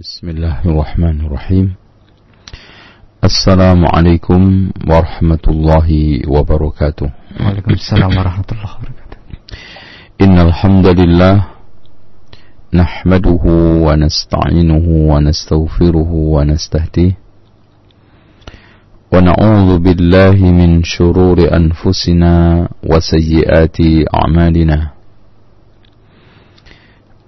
بسم الله الرحمن الرحيم. السلام عليكم ورحمة الله وبركاته. وعليكم السلام ورحمة الله وبركاته. إن الحمد لله نحمده ونستعينه ونستغفره ونستهديه. ونعوذ بالله من شرور أنفسنا وسيئات أعمالنا.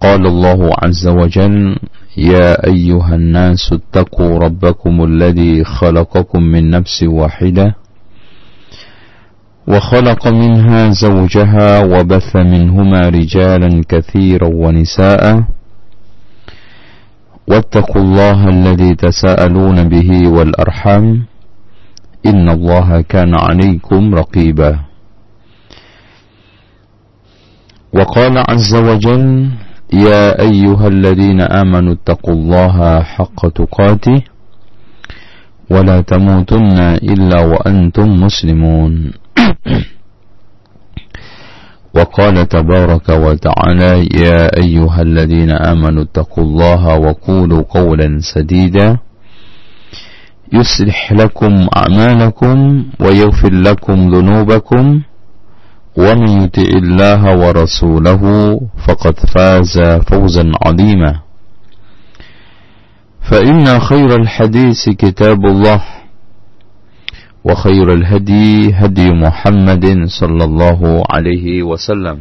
قال الله عز وجل يا أيها الناس اتقوا ربكم الذي خلقكم من نفس واحدة وخلق منها زوجها وبث منهما رجالا كثيرا ونساء واتقوا الله الذي تساءلون به والأرحام إن الله كان عليكم رقيبا. وقال عز وجل يا أيها الذين آمنوا اتقوا الله حق تقاته ولا تموتن إلا وأنتم مسلمون. وقال تبارك وتعالى يا أيها الذين آمنوا اتقوا الله وقولوا قولا سديدا يصلح لكم أعمالكم ويغفر لكم ذنوبكم ومن يطع الله ورسوله فقد فاز فوزا عظيما. فإن خير الحديث كتاب الله وخير الهدي هدي محمد صلى الله عليه وسلم.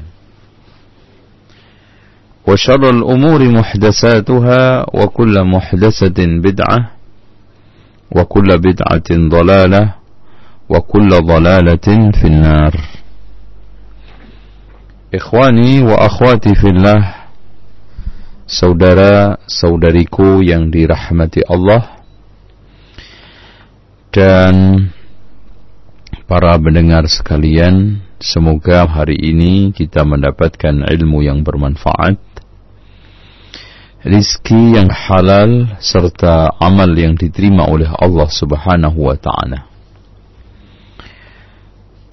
وشر الأمور محدثاتها وكل محدثة بدعة وكل بدعة ضلالة وكل ضلالة في النار. Ikhwani wa akhwati fillah Saudara-saudariku yang dirahmati Allah Dan para pendengar sekalian Semoga hari ini kita mendapatkan ilmu yang bermanfaat Rizki yang halal serta amal yang diterima oleh Allah subhanahu wa ta'ala.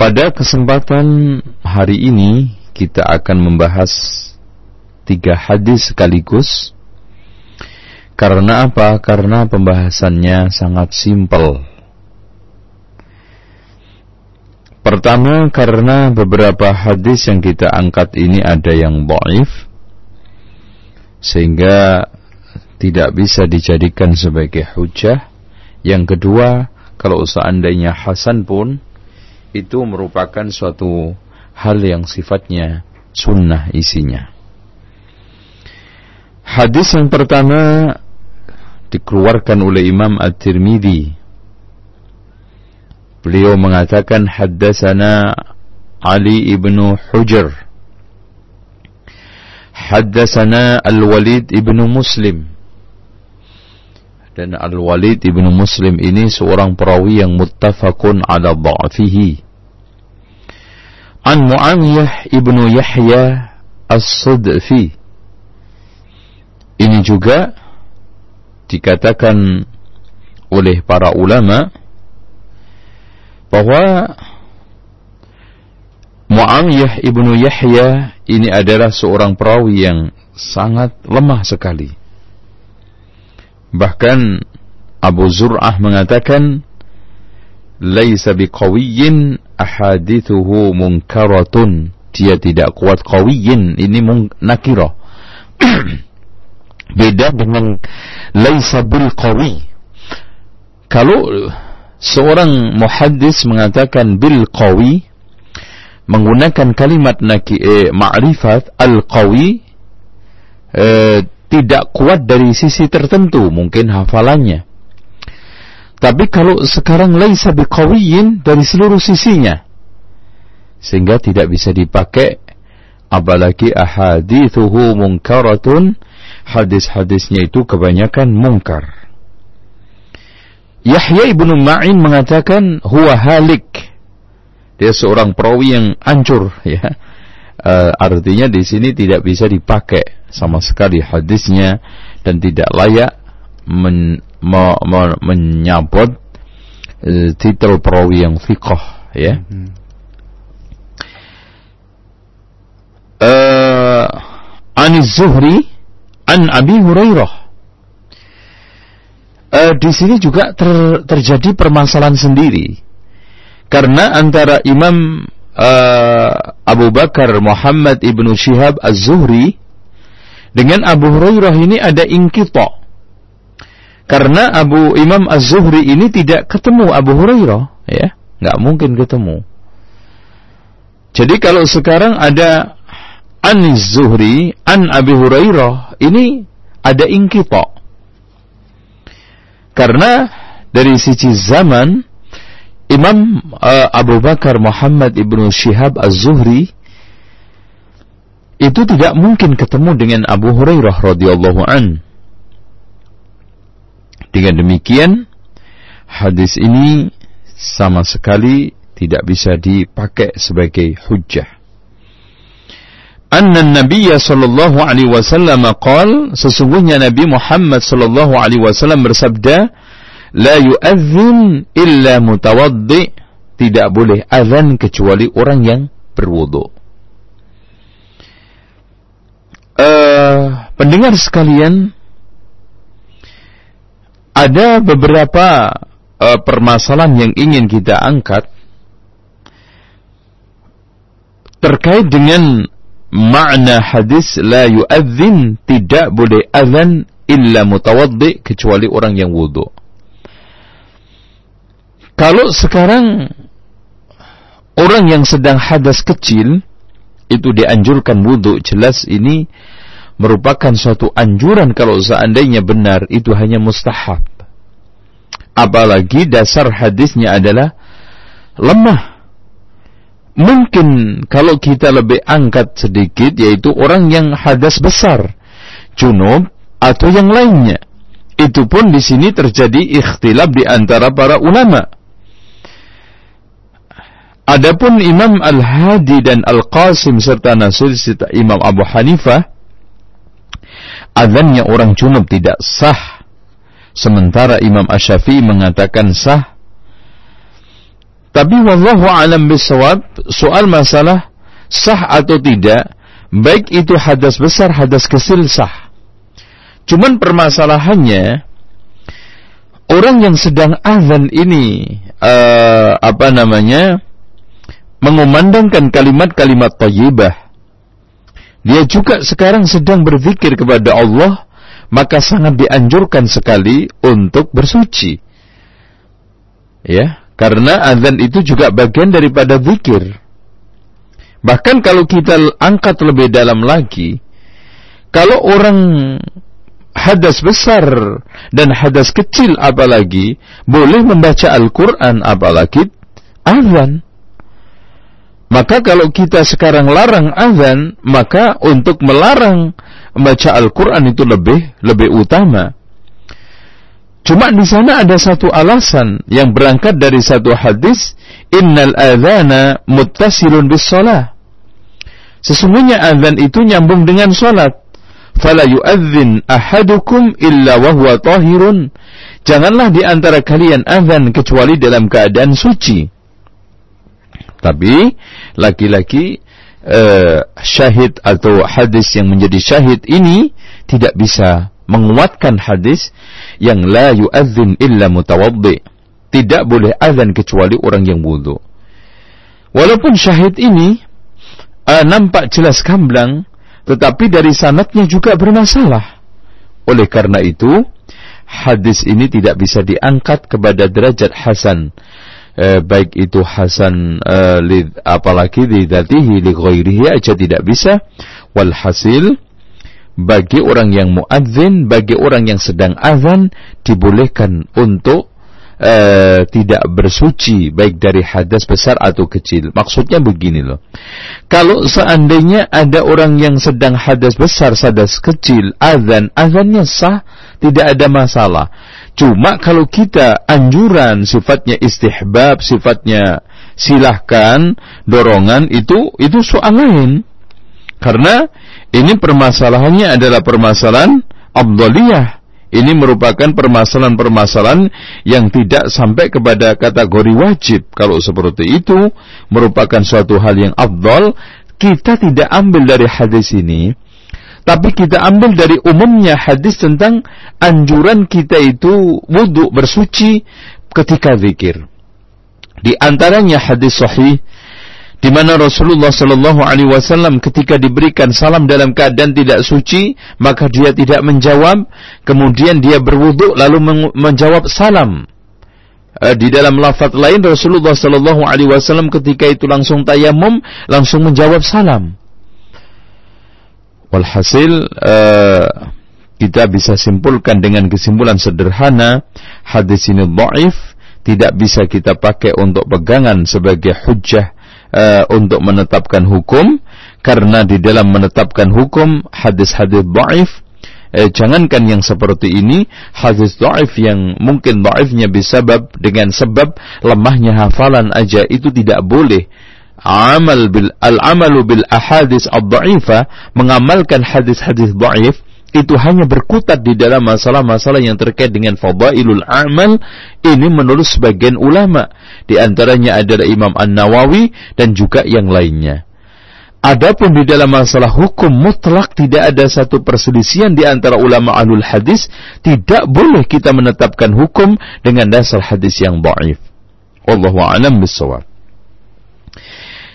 Pada kesempatan hari ini kita akan membahas tiga hadis sekaligus. Karena apa? Karena pembahasannya sangat simpel. Pertama, karena beberapa hadis yang kita angkat ini ada yang dhaif sehingga tidak bisa dijadikan sebagai hujah. Yang kedua, kalau seandainya hasan pun itu merupakan suatu hal yang sifatnya sunnah isinya. Hadis yang pertama dikeluarkan oleh Imam At-Tirmidzi. Beliau mengatakan haddatsana Ali ibnu Hujr. Haddatsana Al-Walid ibnu Muslim. Dan Al-Walid ibnu Muslim ini seorang perawi yang muttafaqun ala dha'fihi an Muawiyah ibnu Yahya As-Sudfi. Ini juga dikatakan oleh para ulama bahwa Muawiyah ibnu Yahya ini adalah seorang perawi yang sangat lemah sekali. Bahkan Abu Zur'ah mengatakan laisa biqawiyyin ahadithuhu munkaratun. Dia tidak kuat qawiyyin. Ini nakira beda dengan laisa bil qawi. Kalau seorang muhaddis mengatakan bil qawi menggunakan kalimat naki eh, ma'rifat al qawi eh, tidak kuat dari sisi tertentu. Mungkin hafalannya tapi kalau sekarang laisa biqawiyin dari seluruh sisinya. Sehingga tidak bisa dipakai apalagi ahadithuhu munkaratun hadis-hadisnya itu kebanyakan mungkar. Yahya ibnu Ma'in mengatakan huwa halik. dia seorang perawi yang hancur ya. Uh, artinya di sini tidak bisa dipakai sama sekali hadisnya dan tidak layak men, me, me, menyabot uh, titel perawi yang fiqh ya. Hmm. Uh, Anis Zuhri an Abi Hurairah uh, di sini juga ter, terjadi permasalahan sendiri karena antara Imam uh, Abu Bakar Muhammad ibnu Shihab Az-Zuhri dengan Abu Hurairah ini ada ingkito karena Abu Imam Az-Zuhri ini tidak ketemu Abu Hurairah ya. Nggak mungkin ketemu. Jadi kalau sekarang ada Anis Zuhri an Abi Hurairah ini ada ingkito karena dari sisi zaman Imam uh, Abu Bakar Muhammad ibnu Shihab Az-Zuhri itu tidak mungkin ketemu dengan Abu Hurairah radhiyallahu an. Dengan demikian hadis ini sama sekali tidak bisa dipakai sebagai hujjah. Anna Nabi sallallahu alaihi wasallam qal sesungguhnya Nabi Muhammad sallallahu alaihi wasallam bersabda la yu'adzin illa mutawaddi tidak boleh azan kecuali orang yang berwudu. Uh, pendengar sekalian ada beberapa uh, permasalahan yang ingin kita angkat terkait dengan makna hadis la yu'adzin tidak boleh azan illa mutawaddi kecuali orang yang wudu. Kalau sekarang orang yang sedang hadas kecil itu dianjurkan wudu, jelas ini merupakan suatu anjuran kalau seandainya benar itu hanya mustahab. Apalagi dasar hadisnya adalah lemah Mungkin kalau kita lebih angkat sedikit yaitu orang yang hadas besar, junub atau yang lainnya. Itu pun di sini terjadi ikhtilaf di antara para ulama. Adapun Imam Al-Hadi dan Al-Qasim serta Nasir Imam Abu Hanifah adanya orang junub tidak sah. Sementara Imam Asyafi'i mengatakan sah tapi wallahu alam bisawab, soal masalah sah atau tidak, baik itu hadas besar, hadas kecil sah. Cuman permasalahannya orang yang sedang azan ini uh, apa namanya mengumandangkan kalimat-kalimat thayyibah. Dia juga sekarang sedang berzikir kepada Allah, maka sangat dianjurkan sekali untuk bersuci. Ya, karena azan itu juga bagian daripada zikir. Bahkan kalau kita angkat lebih dalam lagi, kalau orang hadas besar dan hadas kecil apalagi boleh membaca Al-Quran apalagi azan. Maka kalau kita sekarang larang azan, maka untuk melarang membaca Al-Quran itu lebih lebih utama. Cuma di sana ada satu alasan yang berangkat dari satu hadis, innal adzana muttasilun bis shalah. Sesungguhnya azan itu nyambung dengan salat. Fala yu'adzin ahadukum illa wa huwa tahirun. Janganlah di antara kalian azan kecuali dalam keadaan suci. Tapi laki-laki uh, syahid atau hadis yang menjadi syahid ini tidak bisa menguatkan hadis yang la yu'adzin illa mutawaddi. Tidak boleh azan kecuali orang yang wudu. Walaupun syahid ini uh, nampak jelas gamblang, tetapi dari sanatnya juga bermasalah. Oleh karena itu, hadis ini tidak bisa diangkat kepada derajat hasan. Eh, baik itu hasan eh, li, apalagi di datihi li ghairihi aja tidak bisa. Walhasil bagi orang yang muadzin, bagi orang yang sedang azan dibolehkan untuk uh, tidak bersuci baik dari hadas besar atau kecil. Maksudnya begini loh. Kalau seandainya ada orang yang sedang hadas besar, hadas kecil, azan, azannya sah, tidak ada masalah. Cuma kalau kita anjuran sifatnya istihbab, sifatnya silahkan dorongan itu itu soal lain. Karena ini permasalahannya adalah permasalahan abdoliyah. Ini merupakan permasalahan-permasalahan yang tidak sampai kepada kategori wajib. Kalau seperti itu merupakan suatu hal yang abdol, kita tidak ambil dari hadis ini, tapi kita ambil dari umumnya hadis tentang anjuran kita itu wudhu bersuci ketika zikir. Di antaranya hadis sahih di mana Rasulullah Shallallahu Alaihi Wasallam ketika diberikan salam dalam keadaan tidak suci maka dia tidak menjawab. Kemudian dia berwudhu lalu menjawab salam. Eh, di dalam lafaz lain Rasulullah Shallallahu Alaihi Wasallam ketika itu langsung tayamum langsung menjawab salam. Walhasil uh, kita bisa simpulkan dengan kesimpulan sederhana hadis ini dhaif tidak bisa kita pakai untuk pegangan sebagai hujjah uh, untuk menetapkan hukum karena di dalam menetapkan hukum hadis-hadis dhaif eh, jangankan yang seperti ini hadis dhaif yang mungkin dhaifnya bisabab dengan sebab lemahnya hafalan aja itu tidak boleh. Amal bil al amalu bil ahadis ad-dhaifah mengamalkan hadis-hadis dhaif itu hanya berkutat di dalam masalah-masalah yang terkait dengan fadailul amal. Ini menurut sebagian ulama. Di antaranya adalah Imam An-Nawawi dan juga yang lainnya. Adapun di dalam masalah hukum mutlak tidak ada satu perselisihan di antara ulama ahlul hadis. Tidak boleh kita menetapkan hukum dengan dasar hadis yang dhaif wallahu a'lam bissawab.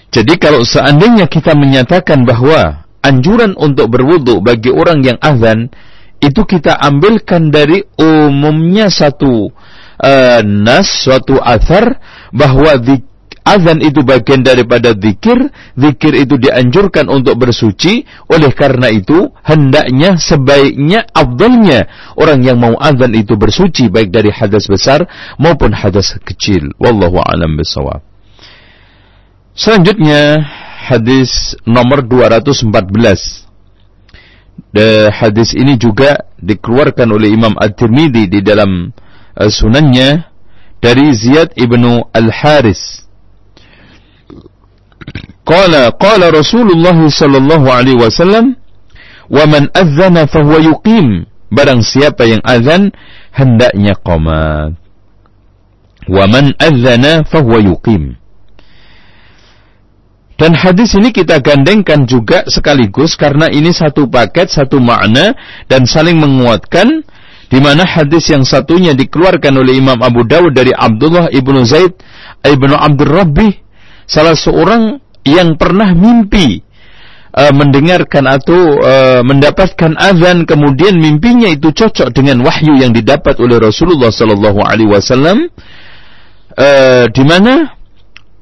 Jadi kalau seandainya kita menyatakan bahwa anjuran untuk berwudu bagi orang yang azan itu kita ambilkan dari umumnya satu uh, nas suatu athar bahwa azan itu bagian daripada zikir zikir itu dianjurkan untuk bersuci oleh karena itu hendaknya sebaiknya abdulnya orang yang mau azan itu bersuci baik dari hadas besar maupun hadas kecil. Wallahu alam bisawab selanjutnya hadis nomor 214. De, hadis ini juga dikeluarkan oleh Imam At-Tirmidzi di dalam uh, sunannya dari Ziyad ibnu Al-Haris. Qala qala Rasulullah sallallahu alaihi wasallam wa man adzana fahuwa yuqim barang siapa yang azan hendaknya qomat wa man adzana fahuwa yuqim dan hadis ini kita gandengkan juga sekaligus karena ini satu paket, satu makna dan saling menguatkan di mana hadis yang satunya dikeluarkan oleh Imam Abu Dawud dari Abdullah ibnu Zaid ibnu Abdul Rabbi salah seorang yang pernah mimpi uh, mendengarkan atau uh, mendapatkan azan kemudian mimpinya itu cocok dengan wahyu yang didapat oleh Rasulullah sallallahu alaihi wasallam uh, di mana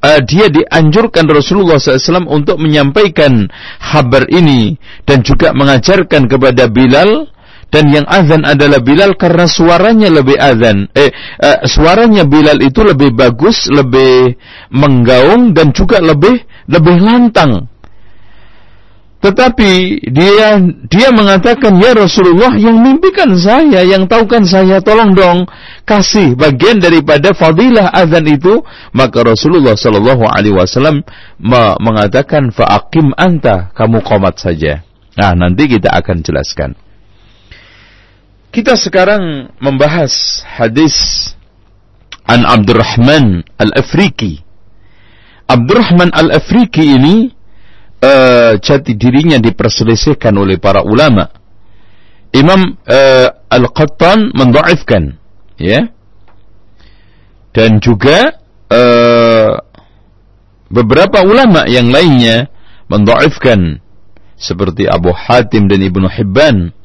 uh, dia dianjurkan Rasulullah SAW untuk menyampaikan kabar ini dan juga mengajarkan kepada Bilal. Dan yang azan adalah Bilal karena suaranya lebih azan. Eh uh, suaranya Bilal itu lebih bagus lebih menggaung dan juga lebih lebih lantang tetapi dia dia mengatakan ya Rasulullah yang mimpikan saya, yang tahukan saya, tolong dong kasih bagian daripada fadilah azan itu. Maka Rasulullah Shallallahu Alaihi Wasallam mengatakan faakim anta, kamu komat saja. Nah nanti kita akan jelaskan. Kita sekarang membahas hadis an Abdurrahman al-Afriki. Abdurrahman al-Afriki ini uh, jati dirinya diperselisihkan oleh para ulama. Imam uh, Al-Qattan mendoifkan, ya. Dan juga uh, beberapa ulama yang lainnya mendoifkan seperti Abu Hatim dan Ibnu Hibban.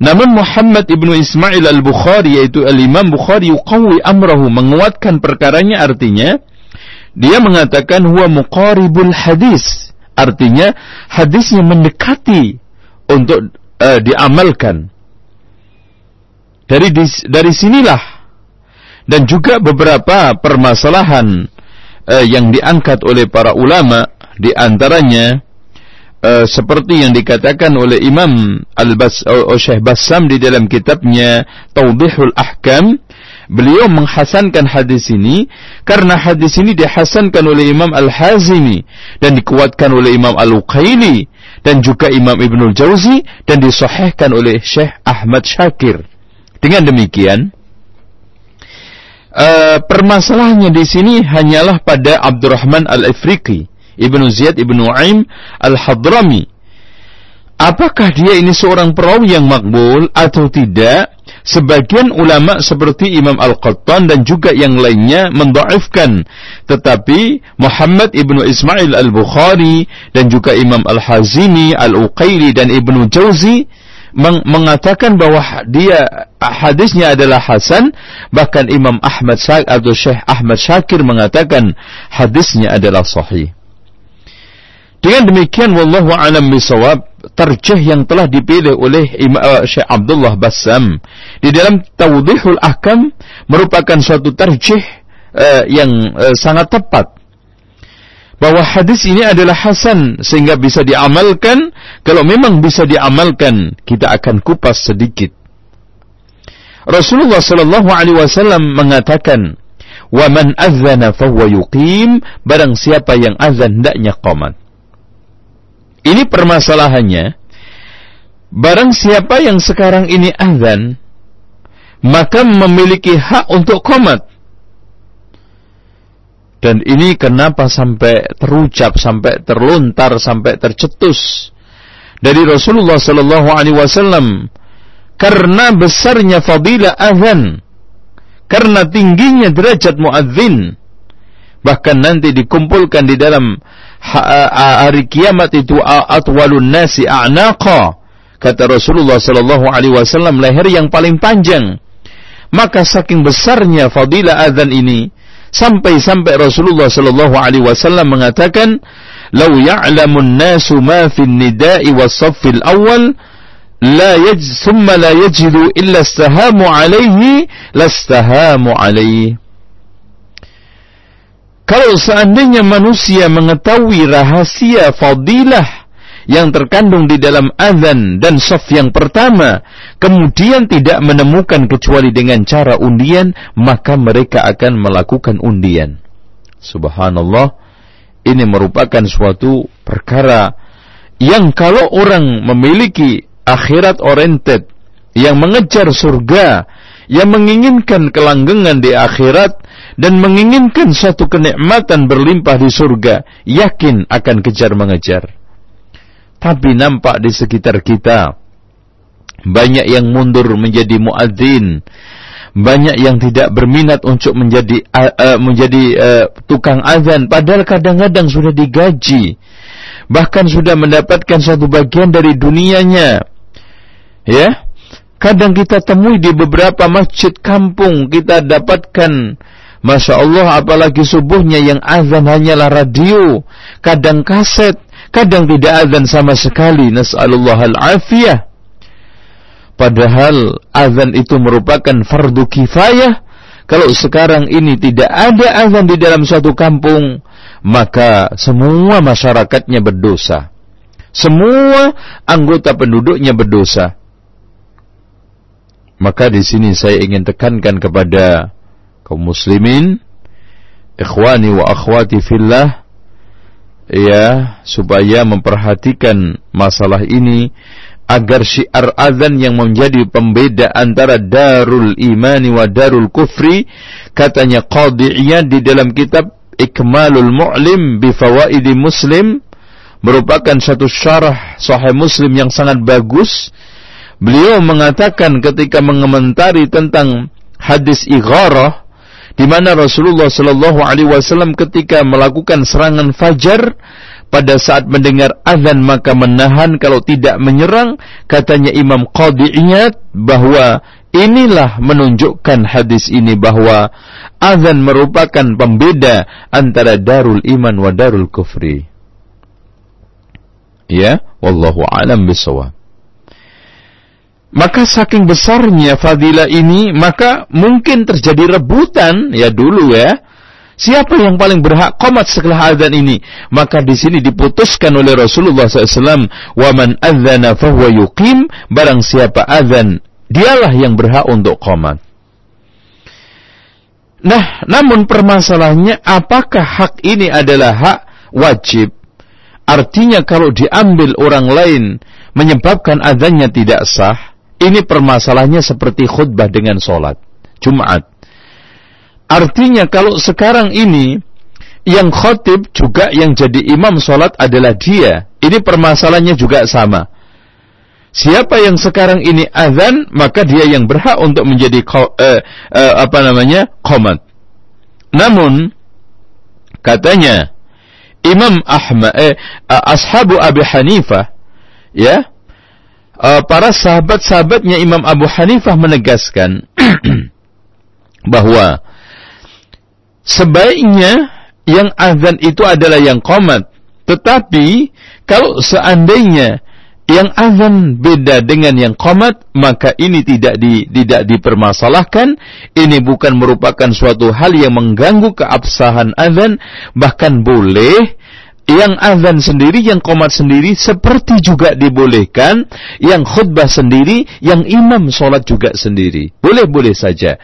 Namun Muhammad ibnu Ismail al-Bukhari yaitu al-Imam Bukhari yuqawi amrahu menguatkan perkaranya artinya dia mengatakan huwa muqaribul hadis Artinya hadisnya mendekati untuk uh, diamalkan. Dari dari sinilah dan juga beberapa permasalahan uh, yang diangkat oleh para ulama di antaranya uh, seperti yang dikatakan oleh Imam Al-Bas Syekh Bassam di dalam kitabnya Tawdihul Ahkam Beliau menghasankan hadis ini karena hadis ini dihasankan oleh Imam Al-Hazimi dan dikuatkan oleh Imam Al-Uqaili dan juga Imam Ibnul Jauzi dan disahihkan oleh Syekh Ahmad Syakir. Dengan demikian, uh, permasalahannya di sini hanyalah pada Abdurrahman Al-Afriqi, Ibnu Ziyad Ibnu Aim Al-Hadrami. Apakah dia ini seorang perawi yang makbul atau tidak? Sebagian ulama seperti Imam Al-Qattan dan juga yang lainnya mendaifkan. Tetapi Muhammad Ibnu Ismail Al-Bukhari dan juga Imam Al-Hazimi, Al-Uqaili dan Ibnu Jauzi meng mengatakan bahwa dia hadisnya adalah hasan bahkan Imam Ahmad Syakir atau Syekh Ahmad Syakir mengatakan hadisnya adalah sahih dengan demikian wallahu alam bisawab terjeh yang telah dipilih oleh Imam uh, Syekh Abdullah Bassam. Di dalam Tawdihul Ahkam merupakan suatu terjeh uh, yang uh, sangat tepat. Bahwa hadis ini adalah hasan sehingga bisa diamalkan. Kalau memang bisa diamalkan kita akan kupas sedikit. Rasulullah sallallahu alaihi wasallam mengatakan wa man adzana fahuwa yuqim barang siapa yang azan hendaknya qomat ini permasalahannya. Barang siapa yang sekarang ini azan, maka memiliki hak untuk komat. Dan ini kenapa sampai terucap, sampai terlontar, sampai tercetus dari Rasulullah Sallallahu Alaihi Wasallam karena besarnya fadilah azan, karena tingginya derajat muadzin, bahkan nanti dikumpulkan di dalam hari kiamat itu atwalun nasi a'naqa kata Rasulullah sallallahu alaihi wasallam leher yang paling panjang maka saking besarnya fadilah azan ini sampai-sampai Rasulullah sallallahu alaihi wasallam mengatakan "Lau ya'lamun nasu ma fi nida'i was-saffil awal la yaj thumma la yajidu illa istahamu alaihi lastahamu alaihi." Kalau seandainya manusia mengetahui rahasia fadilah yang terkandung di dalam azan dan sof yang pertama, kemudian tidak menemukan kecuali dengan cara undian, maka mereka akan melakukan undian. Subhanallah, ini merupakan suatu perkara yang kalau orang memiliki akhirat oriented, yang mengejar surga, yang menginginkan kelanggengan di akhirat, dan menginginkan satu kenikmatan berlimpah di surga, yakin akan kejar mengejar. Tapi nampak di sekitar kita banyak yang mundur menjadi muadzin, banyak yang tidak berminat untuk menjadi uh, menjadi uh, tukang azan padahal kadang-kadang sudah digaji. Bahkan sudah mendapatkan satu bagian dari dunianya. Ya kadang kita temui di beberapa masjid kampung kita dapatkan Masya Allah apalagi subuhnya yang azan hanyalah radio, kadang kaset, kadang tidak azan sama sekali. Nas'alullah al-afiyah. Padahal azan itu merupakan fardu kifayah. Kalau sekarang ini tidak ada azan di dalam suatu kampung, maka semua masyarakatnya berdosa. Semua anggota penduduknya berdosa. Maka di sini saya ingin tekankan kepada kaum muslimin ikhwani wa akhwati fillah ya supaya memperhatikan masalah ini agar syiar azan yang menjadi pembeda antara darul imani wa darul kufri katanya qadiyah di dalam kitab ikmalul mu'lim bi fawaidi muslim merupakan satu syarah sahih muslim yang sangat bagus beliau mengatakan ketika mengomentari tentang hadis igharah di mana Rasulullah Shallallahu Alaihi Wasallam ketika melakukan serangan fajar pada saat mendengar azan maka menahan kalau tidak menyerang katanya Imam Qadi Iyad bahwa inilah menunjukkan hadis ini bahwa azan merupakan pembeda antara darul iman wa darul kufri. Ya wallahu alam bisawab maka saking besarnya fadilah ini, maka mungkin terjadi rebutan ya dulu ya. Siapa yang paling berhak komat setelah azan ini? Maka di sini diputuskan oleh Rasulullah SAW, "Waman adzana fahuwa yuqim." Barang siapa azan, dialah yang berhak untuk komat. Nah, namun permasalahannya apakah hak ini adalah hak wajib? Artinya kalau diambil orang lain menyebabkan adanya tidak sah, ini permasalahannya seperti khutbah dengan sholat Jumat. Artinya kalau sekarang ini yang khotib juga yang jadi imam sholat adalah dia. Ini permasalahannya juga sama. Siapa yang sekarang ini azan, maka dia yang berhak untuk menjadi uh, uh, apa namanya komat. Namun katanya Imam Ahmad, eh, uh, ashabu Abu Hanifah, ya, uh, para sahabat-sahabatnya Imam Abu Hanifah menegaskan bahwa sebaiknya yang azan itu adalah yang komat. Tetapi kalau seandainya yang azan beda dengan yang komat, maka ini tidak di, tidak dipermasalahkan. Ini bukan merupakan suatu hal yang mengganggu keabsahan azan, bahkan boleh yang azan sendiri, yang komat sendiri, seperti juga dibolehkan, yang khutbah sendiri, yang imam sholat juga sendiri. Boleh-boleh saja.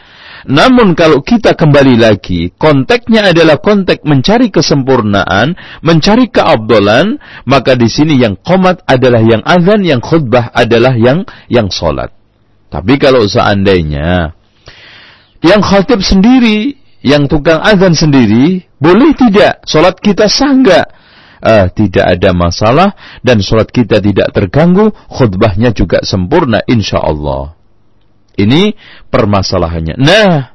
Namun kalau kita kembali lagi, konteksnya adalah konteks mencari kesempurnaan, mencari keabdolan, maka di sini yang komat adalah yang azan, yang khutbah adalah yang yang solat. Tapi kalau seandainya yang khatib sendiri, yang tukang azan sendiri, boleh tidak? Solat kita sah enggak? Uh, tidak ada masalah dan solat kita tidak terganggu, khutbahnya juga sempurna insya Allah. Ini permasalahannya. Nah,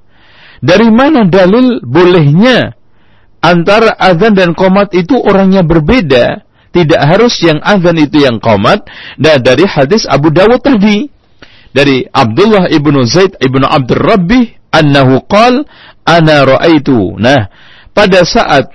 dari mana dalil bolehnya antara azan dan komat itu orangnya berbeda? Tidak harus yang azan itu yang komat. Dan dari hadis Abu Dawud tadi. Dari Abdullah ibnu Zaid ibnu Abdul Rabbi. Annahu qal, ana ra'aitu. Nah, pada saat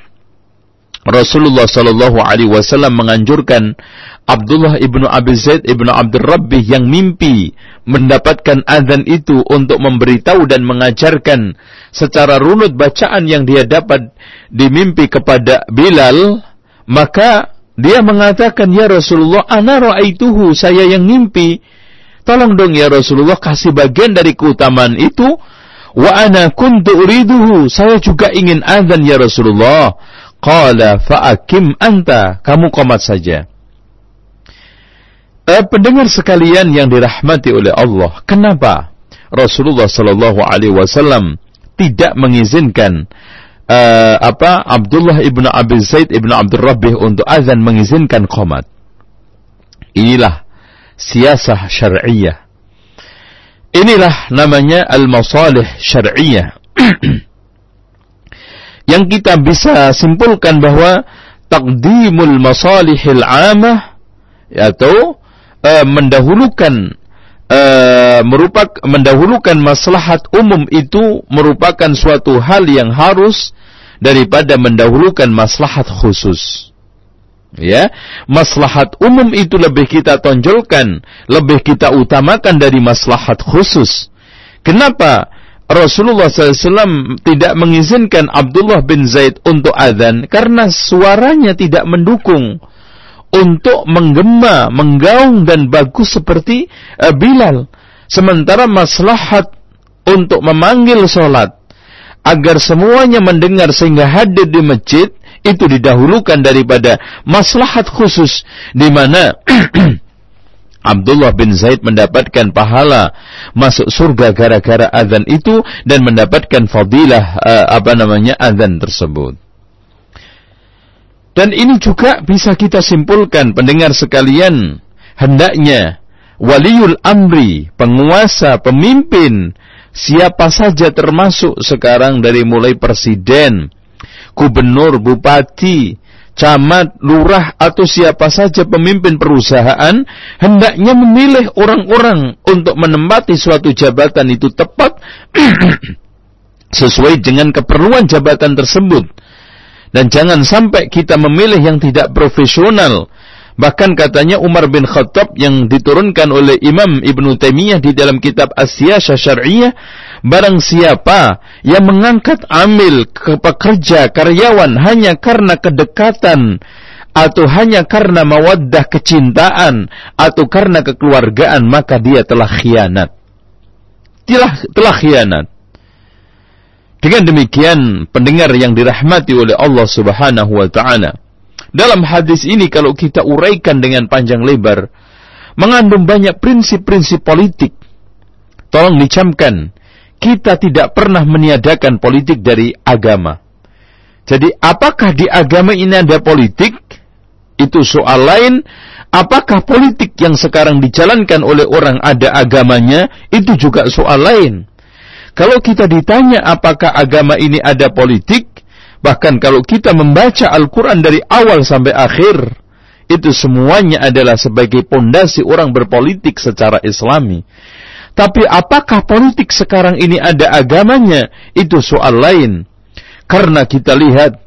Rasulullah Shallallahu Alaihi Wasallam menganjurkan Abdullah ibnu Abi Zaid ibnu Abdul Rabbi yang mimpi mendapatkan azan itu untuk memberitahu dan mengajarkan secara runut bacaan yang dia dapat di mimpi kepada Bilal, maka dia mengatakan, Ya Rasulullah, ana ra'aituhu, saya yang mimpi. Tolong dong ya Rasulullah kasih bagian dari keutamaan itu. Wa ana kuntu uriduhu, saya juga ingin azan ya Rasulullah. Qala fa'akim anta, kamu komat saja. Eh, pendengar sekalian yang dirahmati oleh Allah, kenapa Rasulullah Shallallahu Alaihi Wasallam tidak mengizinkan uh, apa Abdullah ibnu Abi Zaid ibnu Abdul Rabbih untuk azan mengizinkan qomat? Inilah siasah syariah. Inilah namanya al-masalih syariah. Yang kita bisa simpulkan bahwa takdimul masalihil amah atau uh, mendahulukan uh, merupakan mendahulukan maslahat umum itu merupakan suatu hal yang harus daripada mendahulukan maslahat khusus. Ya, maslahat umum itu lebih kita tonjolkan, lebih kita utamakan dari maslahat khusus. Kenapa Rasulullah SAW tidak mengizinkan Abdullah bin Zaid untuk adzan? Karena suaranya tidak mendukung untuk menggema, menggaung dan bagus seperti uh, Bilal. Sementara maslahat untuk memanggil sholat agar semuanya mendengar sehingga hadir di masjid itu didahulukan daripada maslahat khusus di mana Abdullah bin Zaid mendapatkan pahala masuk surga gara-gara azan itu dan mendapatkan fadilah uh, apa namanya azan tersebut. Dan ini juga bisa kita simpulkan pendengar sekalian, hendaknya waliul amri, penguasa, pemimpin, siapa saja termasuk sekarang dari mulai presiden, gubernur, bupati, camat, lurah atau siapa saja pemimpin perusahaan hendaknya memilih orang-orang untuk menempati suatu jabatan itu tepat sesuai dengan keperluan jabatan tersebut dan jangan sampai kita memilih yang tidak profesional. Bahkan katanya Umar bin Khattab yang diturunkan oleh Imam Ibn Taimiyah di dalam kitab Asyasah Syariah, barang siapa yang mengangkat amil ke pekerja karyawan hanya karena kedekatan atau hanya karena mawaddah kecintaan atau karena kekeluargaan maka dia telah khianat. Telah telah khianat. Dengan demikian pendengar yang dirahmati oleh Allah Subhanahu wa taala. Dalam hadis ini kalau kita uraikan dengan panjang lebar mengandung banyak prinsip-prinsip politik. Tolong dicamkan, kita tidak pernah meniadakan politik dari agama. Jadi apakah di agama ini ada politik? Itu soal lain. Apakah politik yang sekarang dijalankan oleh orang ada agamanya? Itu juga soal lain. Kalau kita ditanya apakah agama ini ada politik, bahkan kalau kita membaca Al-Quran dari awal sampai akhir, itu semuanya adalah sebagai pondasi orang berpolitik secara islami. Tapi apakah politik sekarang ini ada agamanya? Itu soal lain. Karena kita lihat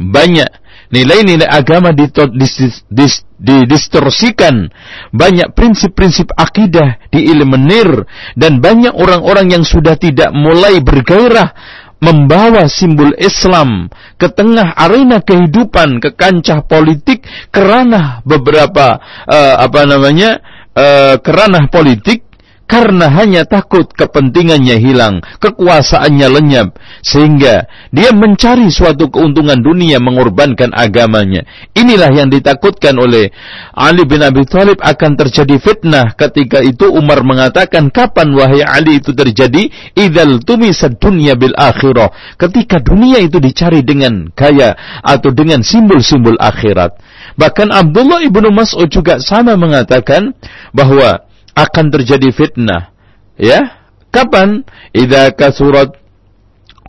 banyak nilai-nilai agama didistorsikan, banyak prinsip-prinsip akidah dieliminir dan banyak orang-orang yang sudah tidak mulai bergairah membawa simbol Islam ke tengah arena kehidupan, ke kancah politik kerana beberapa uh, apa namanya uh, kerana politik karena hanya takut kepentingannya hilang, kekuasaannya lenyap, sehingga dia mencari suatu keuntungan dunia mengorbankan agamanya. Inilah yang ditakutkan oleh Ali bin Abi Thalib akan terjadi fitnah ketika itu Umar mengatakan, kapan wahai Ali itu terjadi? Idal tumisad dunia bil akhirah. Ketika dunia itu dicari dengan gaya atau dengan simbol-simbol akhirat. Bahkan Abdullah ibnu Mas'ud juga sama mengatakan bahwa akan terjadi fitnah. Ya, kapan? Idza kasurat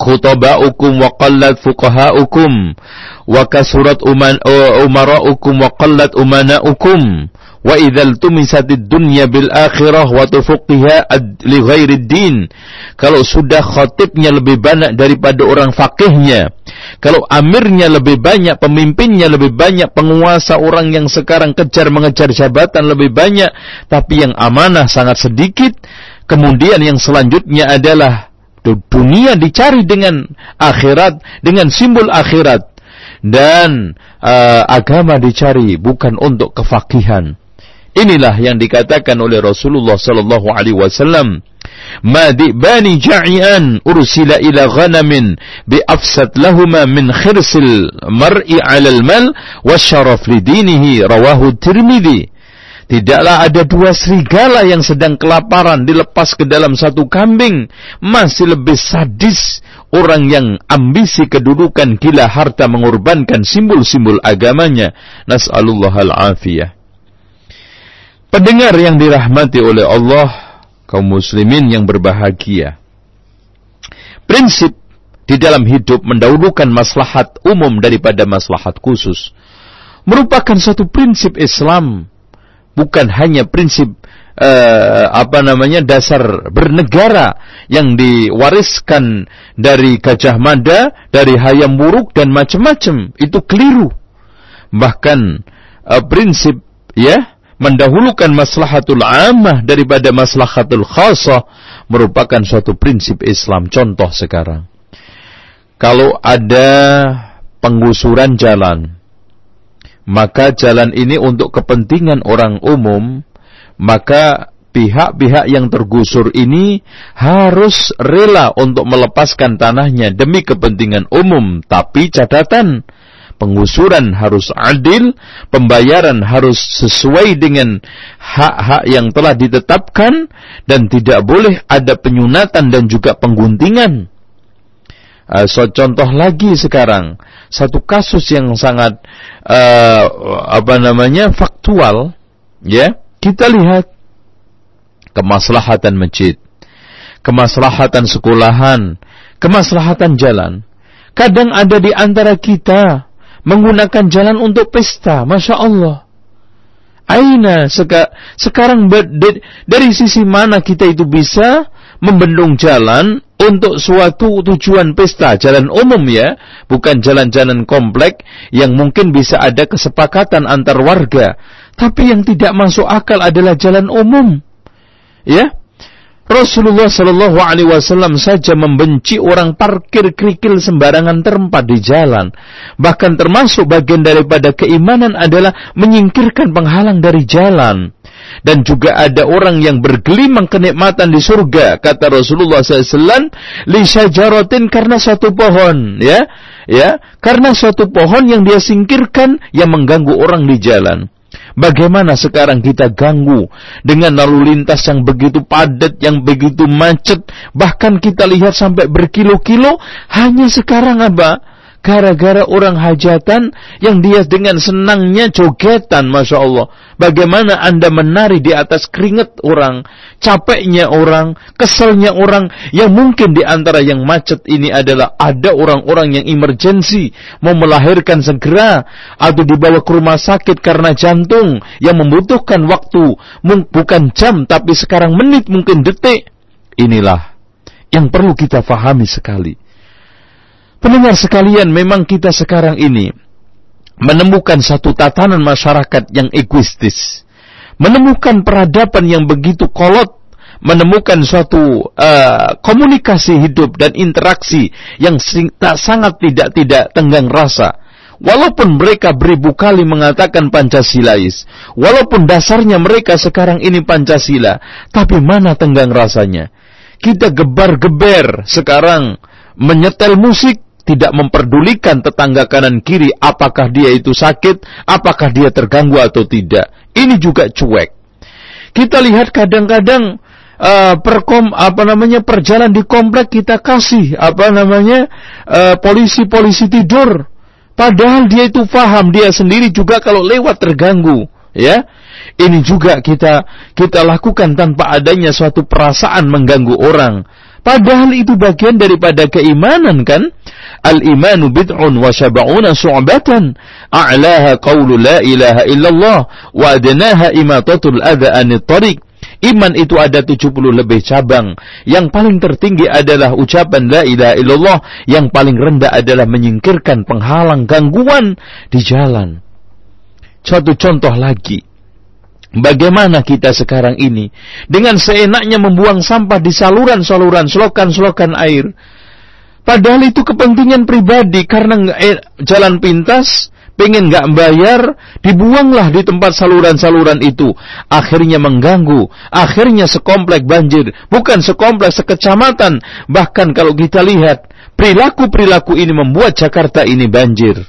khutabaukum wa qallat fuqahaukum wa kasurat umaraukum wa qallat umanaukum wa idzal tumisatid dunya bil akhirah wa din. Kalau sudah khatibnya lebih banyak daripada orang fakihnya kalau amirnya lebih banyak pemimpinnya lebih banyak penguasa orang yang sekarang kejar mengejar jabatan lebih banyak tapi yang amanah sangat sedikit kemudian yang selanjutnya adalah dunia dicari dengan akhirat dengan simbol akhirat. Dan uh, agama dicari bukan untuk kefakihan Inilah yang dikatakan oleh Rasulullah sallallahu alaihi wasallam, "Ma bani ja'ian ursila ila ghanamin bi afsad lahuma min khirsil mar'i 'alal mal wa syaraf li dinihi." Rawahu Tirmidzi. Tidaklah ada dua serigala yang sedang kelaparan dilepas ke dalam satu kambing. Masih lebih sadis orang yang ambisi kedudukan gila harta mengorbankan simbol-simbol agamanya. Nas'alullah al-afiyah. Pendengar yang dirahmati oleh Allah, kaum muslimin yang berbahagia. Prinsip di dalam hidup mendahulukan maslahat umum daripada maslahat khusus merupakan satu prinsip Islam, bukan hanya prinsip uh, apa namanya dasar bernegara yang diwariskan dari Gajah Mada, dari Hayam Buruk dan macam-macam. Itu keliru. Bahkan uh, prinsip ya mendahulukan maslahatul ammah daripada maslahatul khasah merupakan suatu prinsip Islam. Contoh sekarang. Kalau ada penggusuran jalan, maka jalan ini untuk kepentingan orang umum, maka pihak-pihak yang tergusur ini harus rela untuk melepaskan tanahnya demi kepentingan umum. Tapi catatan, Penggusuran harus adil, pembayaran harus sesuai dengan hak-hak yang telah ditetapkan dan tidak boleh ada penyunatan dan juga pengguntingan. Uh, so, contoh lagi sekarang satu kasus yang sangat uh, apa namanya faktual, ya kita lihat kemaslahatan masjid, kemaslahatan sekolahan, kemaslahatan jalan. Kadang ada di antara kita menggunakan jalan untuk pesta. Masya Allah. Aina seka, sekarang dari sisi mana kita itu bisa membendung jalan untuk suatu tujuan pesta, jalan umum ya, bukan jalan-jalan komplek yang mungkin bisa ada kesepakatan antar warga, tapi yang tidak masuk akal adalah jalan umum. Ya, Rasulullah Shallallahu Alaihi Wasallam saja membenci orang parkir kerikil sembarangan terempat di jalan. Bahkan termasuk bagian daripada keimanan adalah menyingkirkan penghalang dari jalan. dan juga ada orang yang bergelimang kenikmatan di surga kata Rasulullah SAW li syajaratin karena satu pohon ya ya karena suatu pohon yang dia singkirkan yang mengganggu orang di jalan Bagaimana sekarang kita ganggu dengan lalu lintas yang begitu padat, yang begitu macet, bahkan kita lihat sampai berkilo-kilo, hanya sekarang apa? Gara-gara orang hajatan yang dia dengan senangnya jogetan Masya Allah. Bagaimana anda menari di atas keringat orang, capeknya orang, keselnya orang, yang mungkin di antara yang macet ini adalah ada orang-orang yang emergensi, mau melahirkan segera, atau dibawa ke rumah sakit karena jantung, yang membutuhkan waktu, bukan jam, tapi sekarang menit, mungkin detik. Inilah yang perlu kita fahami sekali Pendengar sekalian, memang kita sekarang ini menemukan satu tatanan masyarakat yang egoistis, menemukan peradaban yang begitu kolot, menemukan suatu uh, komunikasi hidup dan interaksi yang tak, sangat tidak tidak tenggang rasa. Walaupun mereka beribu kali mengatakan Pancasilais, walaupun dasarnya mereka sekarang ini Pancasila, tapi mana tenggang rasanya? Kita gebar-geber sekarang menyetel musik tidak memperdulikan tetangga kanan kiri apakah dia itu sakit, apakah dia terganggu atau tidak. Ini juga cuek. Kita lihat kadang-kadang uh, perkom apa namanya perjalanan di komplek kita kasih apa namanya uh, polisi-polisi tidur. Padahal dia itu paham dia sendiri juga kalau lewat terganggu, ya. Ini juga kita kita lakukan tanpa adanya suatu perasaan mengganggu orang. Padahal itu bagian daripada keimanan kan? Al-imanu bid'un wa syab'una su'batan. A'laha qawlu la ilaha illallah wa adnaha imatatul adha anit tariq. Iman itu ada 70 lebih cabang. Yang paling tertinggi adalah ucapan la ilaha illallah. Yang paling rendah adalah menyingkirkan penghalang gangguan di jalan. Suatu contoh lagi. Bagaimana kita sekarang ini dengan seenaknya membuang sampah di saluran-saluran, selokan-selokan air. Padahal itu kepentingan pribadi karena eh, jalan pintas, pengen nggak bayar, dibuanglah di tempat saluran-saluran itu. Akhirnya mengganggu, akhirnya sekomplek banjir, bukan sekomplek sekecamatan. Bahkan kalau kita lihat perilaku-perilaku ini membuat Jakarta ini banjir.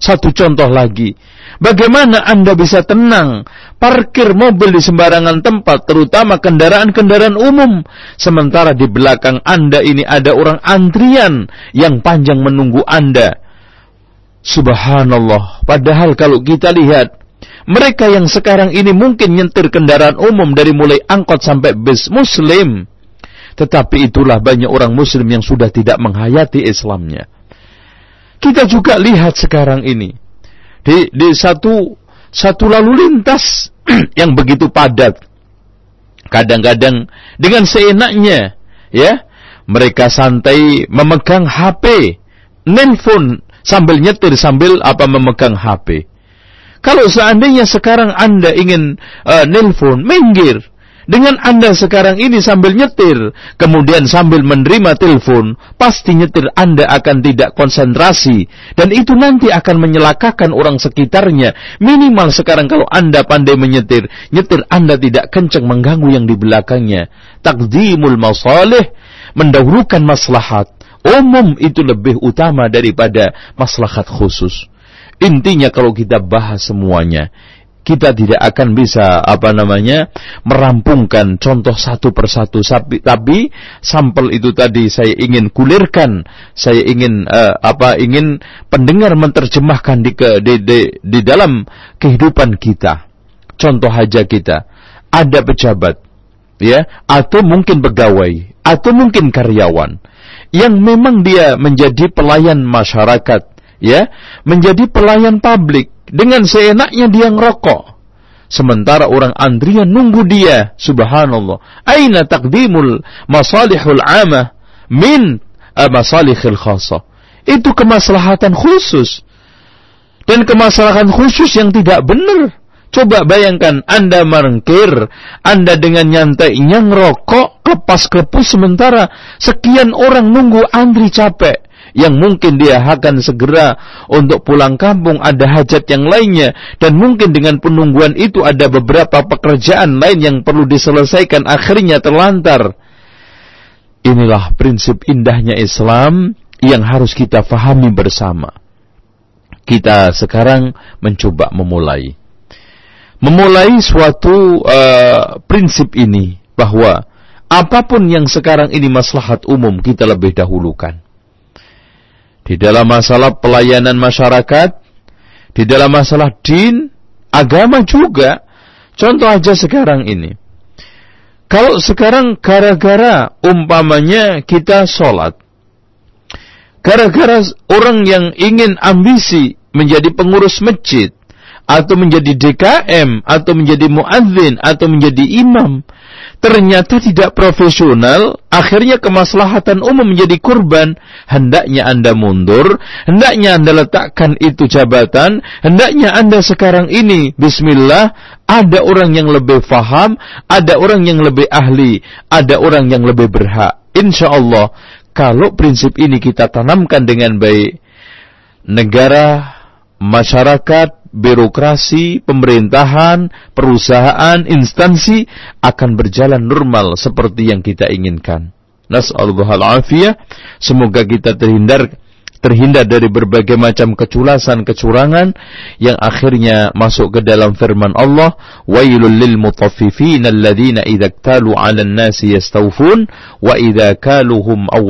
Satu contoh lagi, Bagaimana Anda bisa tenang parkir mobil di sembarangan tempat, terutama kendaraan-kendaraan umum, sementara di belakang Anda ini ada orang antrian yang panjang menunggu Anda. Subhanallah. Padahal kalau kita lihat mereka yang sekarang ini mungkin nyentir kendaraan umum dari mulai angkot sampai bis muslim. Tetapi itulah banyak orang muslim yang sudah tidak menghayati Islamnya. Kita juga lihat sekarang ini di di satu satu lalu lintas yang begitu padat. Kadang-kadang dengan seenaknya, ya, mereka santai memegang HP, nelpon sambil nyetir sambil apa memegang HP. Kalau seandainya sekarang Anda ingin uh, nelpon, minggir, dengan Anda sekarang ini sambil nyetir, kemudian sambil menerima telepon, pasti nyetir Anda akan tidak konsentrasi. Dan itu nanti akan menyelakakan orang sekitarnya. Minimal sekarang kalau Anda pandai menyetir, nyetir Anda tidak kencang mengganggu yang di belakangnya. Takdimul masalih, mendahulukan maslahat. Umum itu lebih utama daripada maslahat khusus. Intinya kalau kita bahas semuanya, kita tidak akan bisa apa namanya merampungkan contoh satu persatu. Tapi, tapi sampel itu tadi saya ingin kulirkan saya ingin uh, apa ingin pendengar menerjemahkan di, ke, di, di di dalam kehidupan kita. Contoh aja kita. Ada pejabat ya atau mungkin pegawai atau mungkin karyawan yang memang dia menjadi pelayan masyarakat ya menjadi pelayan publik dengan seenaknya dia ngerokok. Sementara orang antrian nunggu dia. Subhanallah. Aina takdimul masalihul amah min eh, masalihil khasa. Itu kemaslahatan khusus. Dan kemaslahatan khusus yang tidak benar. Coba bayangkan Anda merengkir, Anda dengan nyantainya ngerokok, kepas kepus sementara sekian orang nunggu antri capek. Yang mungkin dia akan segera untuk pulang kampung, ada hajat yang lainnya, dan mungkin dengan penungguan itu ada beberapa pekerjaan lain yang perlu diselesaikan, akhirnya terlantar. Inilah prinsip indahnya Islam yang harus kita fahami bersama. Kita sekarang mencoba memulai. Memulai suatu uh, prinsip ini bahwa apa pun yang sekarang ini maslahat umum kita lebih dahulukan. Di dalam masalah pelayanan masyarakat, di dalam masalah din, agama juga. Contoh aja sekarang ini. Kalau sekarang gara-gara umpamanya kita sholat. Gara-gara orang yang ingin ambisi menjadi pengurus masjid atau menjadi DKM atau menjadi muadzin atau menjadi imam ternyata tidak profesional, akhirnya kemaslahatan umum menjadi kurban. Hendaknya Anda mundur, hendaknya Anda letakkan itu jabatan, hendaknya Anda sekarang ini, bismillah, ada orang yang lebih faham, ada orang yang lebih ahli, ada orang yang lebih berhak. Insya Allah, kalau prinsip ini kita tanamkan dengan baik, negara, masyarakat, birokrasi, pemerintahan, perusahaan, instansi akan berjalan normal seperti yang kita inginkan. Nas'alullah afiyah. Semoga kita terhindar terhindar dari berbagai macam keculasan, kecurangan yang akhirnya masuk ke dalam firman Allah, "Wailul lil mutaffifin alladziina idza iktalu 'alan nasi yastawfun wa idza kaluhum aw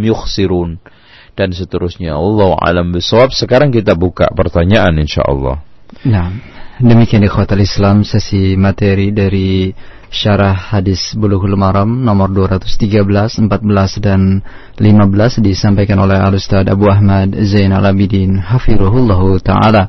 yukhsirun." Dan seterusnya. Allah alam bisawab. Sekarang kita buka pertanyaan insyaallah. Nah, demikian ikhwatal Islam sesi materi dari syarah hadis Bulughul Maram nomor 213, 14 dan 15 disampaikan oleh Al Ustaz Abu Ahmad Zainal Abidin hafizahullah taala.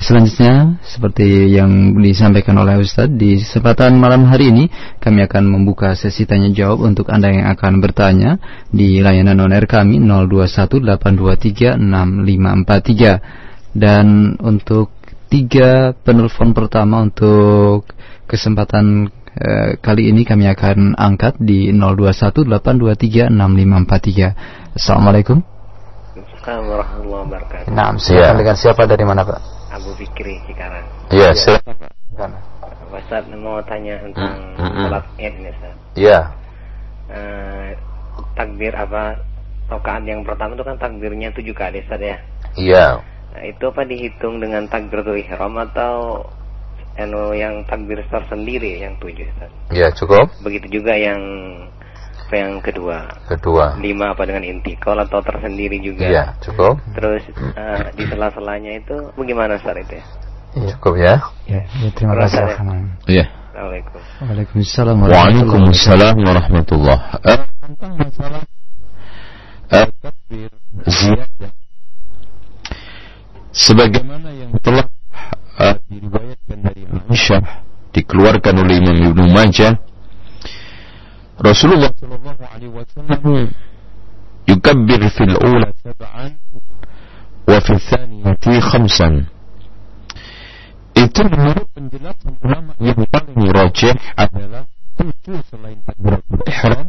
Selanjutnya, seperti yang disampaikan oleh Ustadz, di kesempatan malam hari ini kami akan membuka sesi tanya jawab untuk Anda yang akan bertanya di layanan non-air kami 0218236543. Dan untuk tiga penelpon pertama untuk kesempatan eh, kali ini kami akan angkat di 0218236543. Assalamualaikum. Assalamualaikum warahmatullahi wabarakatuh. Nah, silakan ya. dengan siapa dari mana Pak? Abu Fikri Cikarang. Iya, silakan. Ustaz mau tanya tentang mm -hmm. sholat Id ini Ustaz. Iya. Uh, takbir apa rokaat yang pertama itu kan takbirnya tujuh kali Ustaz ya? Iya. Nah, itu apa dihitung dengan takbiratul ihram atau anu yang takbir tersendiri yang tujuh Ustaz? Iya, cukup. Begitu juga yang apa yang kedua? Kedua. Lima apa dengan intikal atau tersendiri juga? Iya, cukup. Terus uh, di sela-selanya itu bagaimana Ustaz itu ya? Iya. Cukup ya. Ya, ya terima kasih. Iya. Assalamualaikum. Waalaikumsalam Waalaikumsalam warahmatullahi wabarakatuh. Tentang masalah takbir ziyadah sebagaimana yang telah uh, diriwayatkan dari Aisyah dikeluarkan oleh Imam Ibnu Majah Rasulullah sallallahu alaihi wasallam fil ula sab'an wa fil thaniyati khamsan itu menurut penjelasan ulama yang paling rajih adalah tujuh selain takbiratul ihram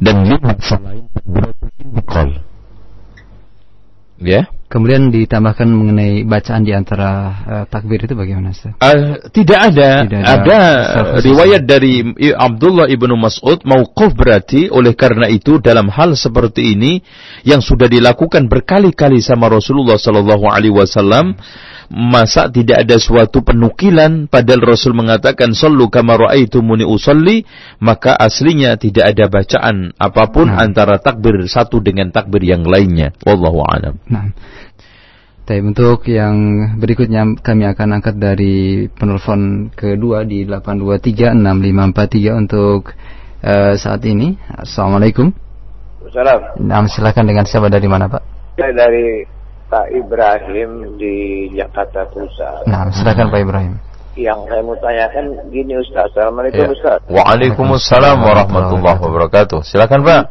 dan lima selain takbiratul intiqal. Ya. Kemudian ditambahkan mengenai bacaan di antara uh, takbir itu bagaimana Ustaz? Uh, tidak ada. Tidak ada, ada riwayat dari Abdullah ibnu Mas'ud mauquf berarti oleh karena itu dalam hal seperti ini yang sudah dilakukan berkali-kali sama Rasulullah sallallahu alaihi wasallam masa tidak ada suatu penukilan padahal Rasul mengatakan sallu kama raaitumuni usolli maka aslinya tidak ada bacaan apa pun nah. antara takbir satu dengan takbir yang lainnya wallahu alam nah Tapi untuk yang berikutnya kami akan angkat dari penelpon kedua di 8236543 untuk uh, saat ini. Assalamualaikum. Assalamualaikum. Nah, silakan dengan siapa dari mana Pak? Saya dari Pak Ibrahim di Jakarta Pusat. Nah, silakan Pak Ibrahim. Yang saya mau tanyakan gini Ustaz. Assalamualaikum ya. Ustaz. Waalaikumsalam warahmatullahi wabarakatuh. Silakan Pak.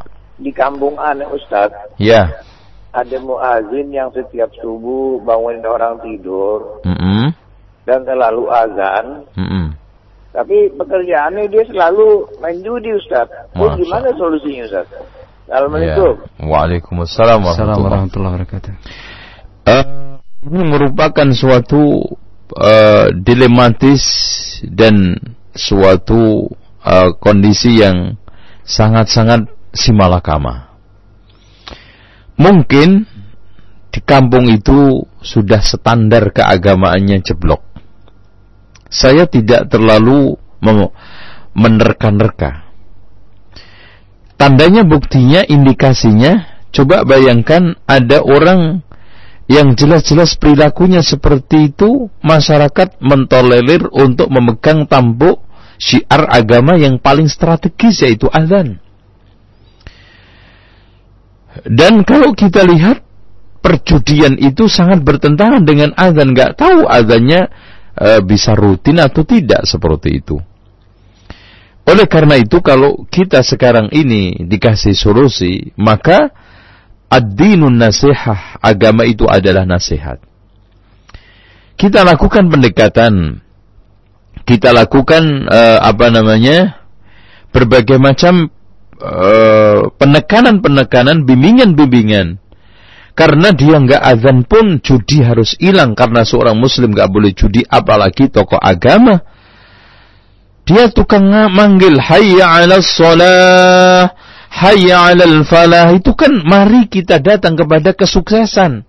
Di, di kampung aneh Ustaz. Ya. Ada muazin yang setiap subuh bangunin orang tidur. Mm -hmm. Dan selalu azan. Mm -hmm. Tapi pekerjaannya dia selalu main judi Ustaz. Terus gimana solusinya Ustaz? Assalamualaikum. Ya. Waalaikumsalam warahmatullahi wabarakatuh. Eh, ini merupakan suatu uh, dilematis dan suatu uh, kondisi yang sangat-sangat simalakama. Mungkin di kampung itu sudah standar keagamaannya jeblok. Saya tidak terlalu menerka-nerka. Tandanya, buktinya, indikasinya, coba bayangkan ada orang yang jelas-jelas perilakunya seperti itu, masyarakat mentolerir untuk memegang tampuk syiar agama yang paling strategis yaitu azan. Dan kalau kita lihat perjudian itu sangat bertentangan dengan azan, nggak tahu azannya e, bisa rutin atau tidak seperti itu. Oleh karena itu kalau kita sekarang ini dikasih solusi, maka ad-dinun nasihah, agama itu adalah nasihat. Kita lakukan pendekatan, kita lakukan uh, apa namanya? berbagai macam uh, penekanan-penekanan, bimbingan-bimbingan. Karena dia nggak azan pun judi harus hilang karena seorang muslim nggak boleh judi apalagi tokoh agama dia tukang manggil hayya 'ala shalah, hayya 'alal falah. Itu kan mari kita datang kepada kesuksesan.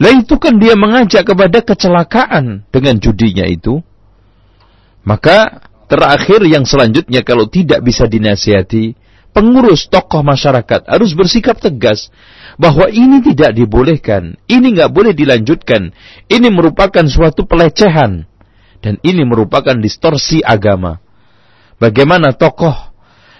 Lah itu kan dia mengajak kepada kecelakaan dengan judinya itu. Maka terakhir yang selanjutnya kalau tidak bisa dinasihati, pengurus tokoh masyarakat harus bersikap tegas bahwa ini tidak dibolehkan, ini nggak boleh dilanjutkan, ini merupakan suatu pelecehan. Dan ini merupakan distorsi agama. Bagaimana tokoh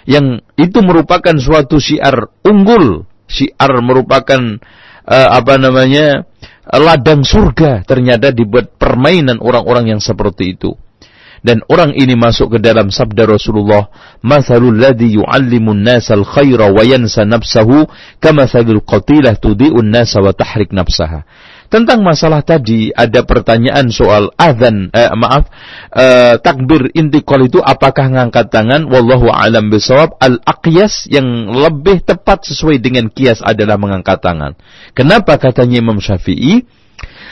yang itu merupakan suatu syiar unggul, syiar merupakan uh, apa namanya ladang surga ternyata dibuat permainan orang-orang yang seperti itu. Dan orang ini masuk ke dalam sabda Rasulullah, "Matsalul ladzi yu'allimun nasal khaira wa yansa nafsahu kamatsalil qatilah tudi'un nasa wa tahrik nafsaha." Tentang masalah tadi ada pertanyaan soal azan eh, maaf eh, takbir intikal itu apakah ngangkat tangan wallahu alam bisawab al aqyas yang lebih tepat sesuai dengan kias adalah mengangkat tangan. Kenapa katanya Imam Syafi'i?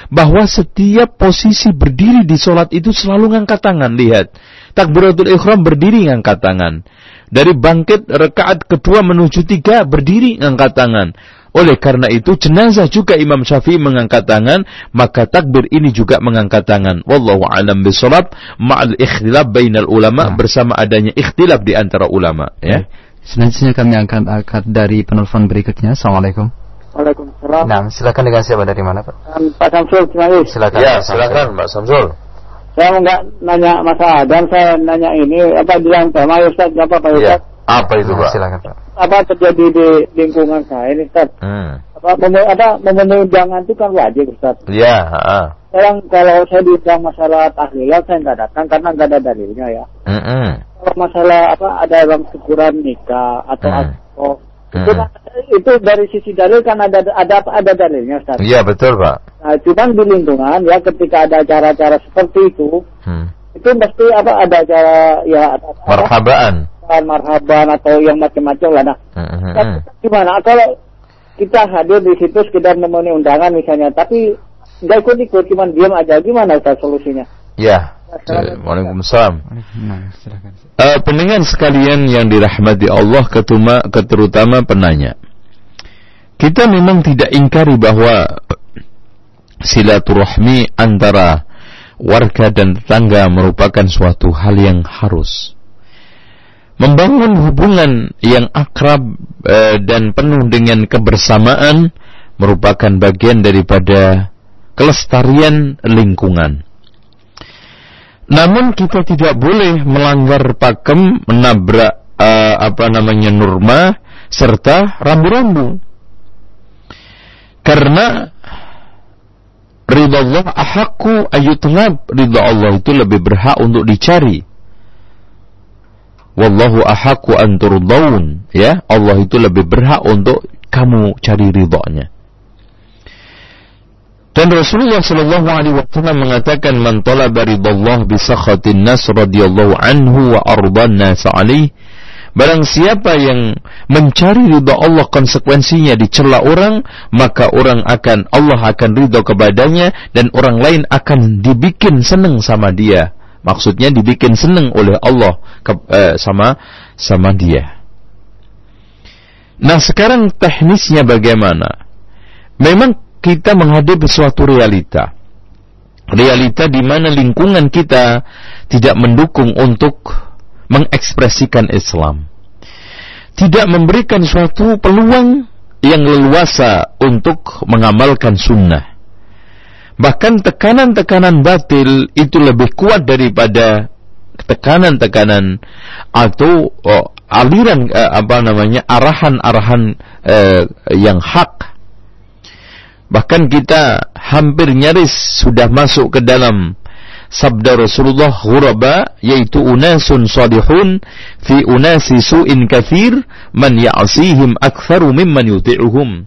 Bahwa setiap posisi berdiri di solat itu selalu ngangkat tangan. Lihat, takbiratul ikhram berdiri ngangkat tangan. Dari bangkit rekaat kedua menuju tiga berdiri ngangkat tangan. Oleh karena itu jenazah juga Imam Syafi'i mengangkat tangan, maka takbir ini juga mengangkat tangan. Wallahu a'lam bishawab ma'al ikhtilaf bainal ulama nah. bersama adanya ikhtilaf di antara ulama, ya. Selanjutnya kami akan angkat dari penelpon berikutnya. Assalamualaikum. Waalaikumsalam. Nah, silakan dengan siapa dari mana, Pak? Pak Samsul, Cimahi. Silakan. Ya, silakan, Pak Samsul. Saya enggak nanya masalah dan saya nanya ini apa bilang tema Ustaz apa Pak ya. Ustaz? Ya. Apa itu, nah, Pak? Silakan, Pak apa terjadi di lingkungan saya ini Ustaz. Hmm. Apa, mem apa memenuhi undangan itu kan wajib Ustaz. Iya, heeh. Sekarang kalau saya diundang masalah tahlilan saya nggak datang karena nggak ada dalilnya ya. Mm -hmm. Kalau masalah apa ada dalam syukuran nikah atau mm. atau itu, kan, itu dari sisi dalil kan ada ada ada dalilnya Ustaz. Iya betul Pak. Nah cuman di lingkungan ya ketika ada cara-cara seperti itu hmm. Itu mesti apa ada cara ya marhabaan marhaban atau yang macam-macam lah. Nah, uh-huh. gimana kalau kita hadir di situ sekedar memenuhi undangan misalnya, tapi nggak ikut-ikut, cuma diam aja, gimana Ustaz solusinya? Ya. Waalaikumsalam. Uh, pendengar sekalian yang dirahmati Allah ketuma, keterutama penanya. Kita memang tidak ingkari bahwa silaturahmi antara warga dan tetangga merupakan suatu hal yang harus membangun hubungan yang akrab e, dan penuh dengan kebersamaan merupakan bagian daripada kelestarian lingkungan. Namun kita tidak boleh melanggar pakem, menabrak e, apa namanya norma serta rambu-rambu. Karena ridha Allah ahakku ayutlab, ridha Allah itu lebih berhak untuk dicari. Wallahu ahaqqu an turdaun. Ya Allah itu lebih berhak untuk kamu cari ridhonya dan Rasulullah Shallallahu Alaihi Wasallam mengatakan man talaba ridallah bi sakhatin nas radhiyallahu anhu wa ardan nas alaih Barang siapa yang mencari ridha Allah konsekuensinya dicela orang, maka orang akan Allah akan ridha kepadanya dan orang lain akan dibikin senang sama dia. Maksudnya dibikin senang oleh Allah ke, eh, sama sama dia. Nah, sekarang teknisnya bagaimana? Memang kita menghadapi suatu realita. Realita di mana lingkungan kita tidak mendukung untuk mengekspresikan Islam. Tidak memberikan suatu peluang yang leluasa untuk mengamalkan sunnah. Bahkan tekanan-tekanan batil itu lebih kuat daripada tekanan-tekanan atau oh, aliran eh, apa namanya arahan-arahan eh, yang hak. Bahkan kita hampir nyaris sudah masuk ke dalam sabda Rasulullah ghuraba yaitu unasun salihun fi unasi su'in kathir man ya'sihim aktsaru mimman yuti'uhum.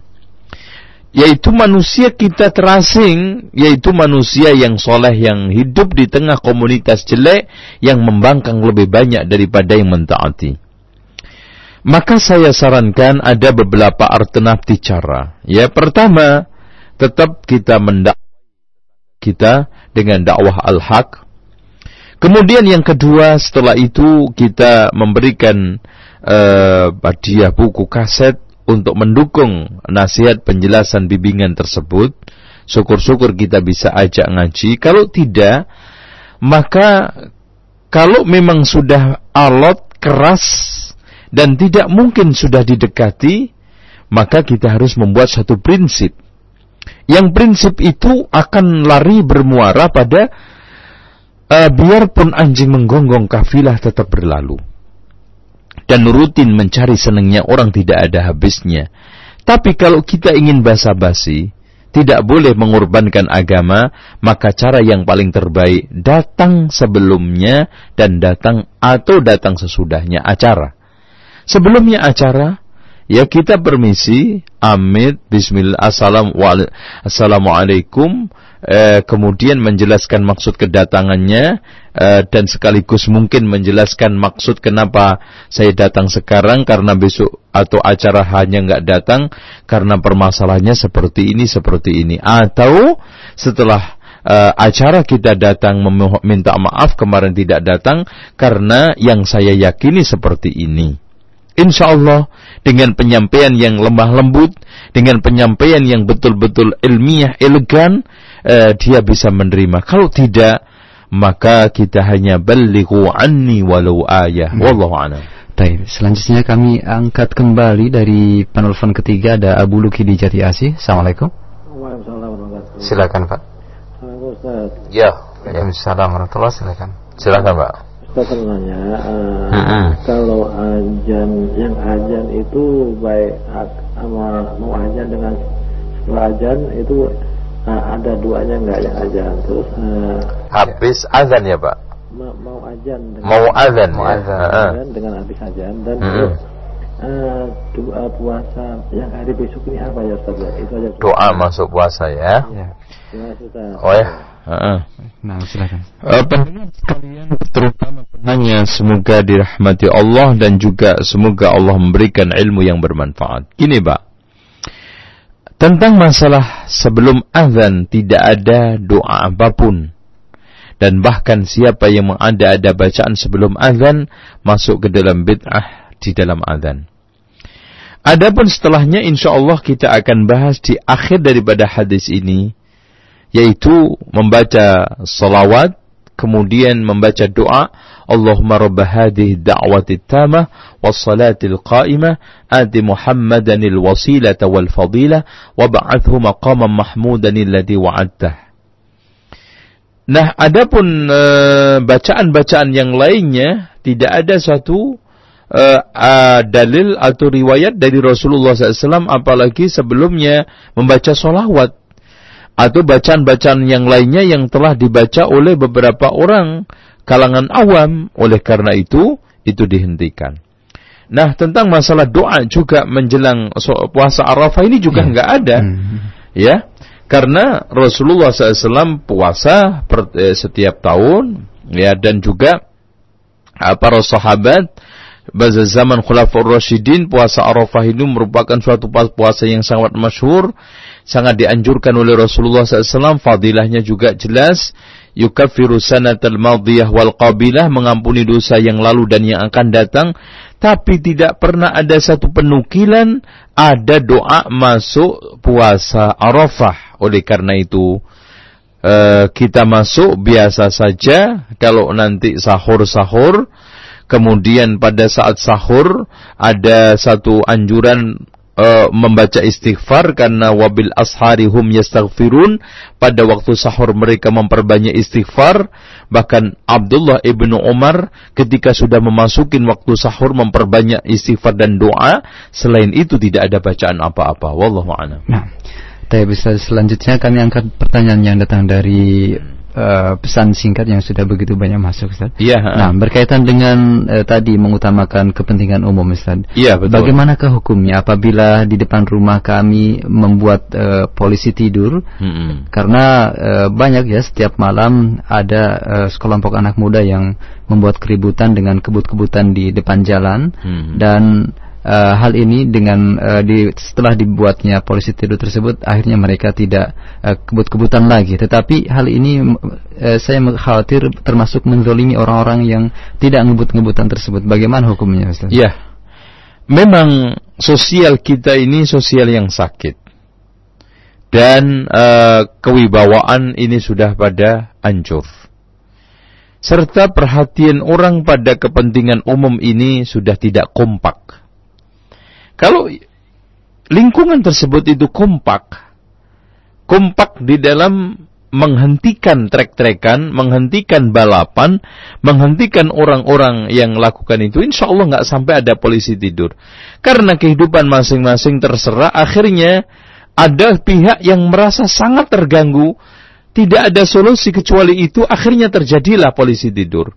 Yaitu manusia kita terasing yaitu manusia yang soleh yang hidup di tengah komunitas jelek yang membangkang lebih banyak daripada yang mentaati. Maka saya sarankan ada beberapa alternatif cara. Ya pertama tetap kita mendak kita dengan dakwah al-haq. Kemudian yang kedua setelah itu kita memberikan uh, buku kaset untuk mendukung nasihat penjelasan bimbingan tersebut. Syukur-syukur kita bisa ajak ngaji. Kalau tidak, maka kalau memang sudah alot, keras, dan tidak mungkin sudah didekati, maka kita harus membuat satu prinsip yang prinsip itu akan lari bermuara pada uh, biarpun anjing menggonggong kafilah tetap berlalu. Dan rutin mencari senangnya orang tidak ada habisnya. Tapi kalau kita ingin basa-basi, tidak boleh mengorbankan agama, maka cara yang paling terbaik datang sebelumnya dan datang atau datang sesudahnya acara. Sebelumnya acara, Ya kita permisi, amit, bismillah, assalamualaikum, eh, kemudian menjelaskan maksud kedatangannya, eh, dan sekaligus mungkin menjelaskan maksud kenapa saya datang sekarang, karena besok atau acara hanya nggak datang, karena permasalahannya seperti ini, seperti ini. Atau setelah uh, acara kita datang meminta maaf kemarin tidak datang karena yang saya yakini seperti ini. Insya Allah dengan penyampaian yang lemah lembut, dengan penyampaian yang betul-betul ilmiah, elegan, eh, dia bisa menerima. Kalau tidak, maka kita hanya balighu anni walau ayah. Hmm. Wallahu a'lam. Baik, selanjutnya kami angkat kembali dari penelpon ketiga ada Abu Luki di Jati Asih. Assalamualaikum. Waalaikumsalam Silakan Pak. Ya, Waalaikumsalam warahmatullahi Silakan. Silakan Pak. Sebenarnya uh, uh-uh. kalau ajan yang ajan itu baik sama mau ajan dengan setelah ajan itu uh, ada duanya enggak yang ajan terus uh, habis azan ya pak ma mau ajan dengan mau azan mau ya? azan, uh-uh. dengan habis ajan dan uh-uh. terus uh, doa puasa yang hari besok ini apa ya Ustaz itu aja doa masuk puasa ya, ya. Oh ya Nah, silakan. Uh, pendengar sekalian, terutama penanya, semoga dirahmati Allah dan juga semoga Allah memberikan ilmu yang bermanfaat. Gini, Pak. Tentang masalah sebelum azan tidak ada doa apa pun. Dan bahkan siapa yang mengada ada bacaan sebelum azan masuk ke dalam bid'ah di dalam azan. Adapun setelahnya insya Allah kita akan bahas di akhir daripada hadis ini yaitu membaca salawat kemudian membaca doa Allahumma rabb hadhihi da'wati tamah was salatil qa'imah ati Muhammadan al wasilata wal fadilah wab'athhu maqaman mahmudan alladhi wa'adtah. Nah, adapun uh, bacaan-bacaan yang lainnya tidak ada suatu uh, uh, dalil atau riwayat dari Rasulullah SAW apalagi sebelumnya membaca solawat atau bacaan-bacaan yang lainnya yang telah dibaca oleh beberapa orang kalangan awam. Oleh karena itu, itu dihentikan. Nah, tentang masalah doa juga menjelang puasa Arafah ini juga enggak ya. ada. Hmm. Ya, karena Rasulullah SAW puasa per, eh, setiap tahun, ya, dan juga uh, para sahabat pada zaman Khulafaur Rasyidin puasa Arafah ini merupakan suatu puasa yang sangat masyhur, sangat dianjurkan oleh Rasulullah SAW. Fadilahnya juga jelas. Yukaffiru sanatal madiyah wal qabilah mengampuni dosa yang lalu dan yang akan datang. Tapi tidak pernah ada satu penukilan ada doa masuk puasa Arafah. Oleh karena itu, uh, kita masuk biasa saja. Kalau nanti sahur-sahur, kemudian pada saat sahur ada satu anjuran uh, membaca istighfar karena wabil ashari hum yastaghfirun. Pada waktu sahur mereka memperbanyak istighfar. Bahkan Abdullah ibnu Umar ketika sudah memasukin waktu sahur memperbanyak istighfar dan doa. Selain itu tidak ada bacaan apa-apa. Wallahu a'lam. Nah tapi selanjutnya kami angkat pertanyaan yang datang dari uh, pesan singkat yang sudah begitu banyak masuk Ustaz. Iya. Nah, berkaitan dengan uh, tadi mengutamakan kepentingan umum Ustaz. Iya, betul. Bagaimanakah hukumnya apabila di depan rumah kami membuat uh, polisi tidur? Hmm. Karena uh, banyak ya setiap malam ada uh, sekelompok anak muda yang membuat keributan dengan kebut-kebutan di depan jalan hmm. dan uh, hal ini dengan uh, di, setelah dibuatnya polisi tidur tersebut akhirnya mereka tidak uh, kebut-kebutan lagi. Tetapi hal ini uh, saya khawatir termasuk menzolimi orang-orang yang tidak ngebut-ngebutan tersebut. Bagaimana hukumnya Ustaz? Ya memang sosial kita ini sosial yang sakit. Dan uh, kewibawaan ini sudah pada hancur. Serta perhatian orang pada kepentingan umum ini sudah tidak kompak kalau lingkungan tersebut itu kompak, kompak di dalam menghentikan trek-trekan, menghentikan balapan, menghentikan orang-orang yang lakukan itu, insya Allah nggak sampai ada polisi tidur. Karena kehidupan masing-masing terserah, akhirnya ada pihak yang merasa sangat terganggu, tidak ada solusi kecuali itu, akhirnya terjadilah polisi tidur.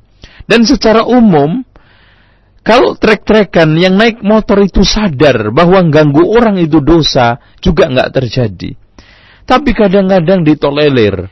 Dan secara umum, kalau trek-trekan yang naik motor itu sadar bahwa ganggu orang itu dosa, juga nggak terjadi. Tapi kadang-kadang ditolelir.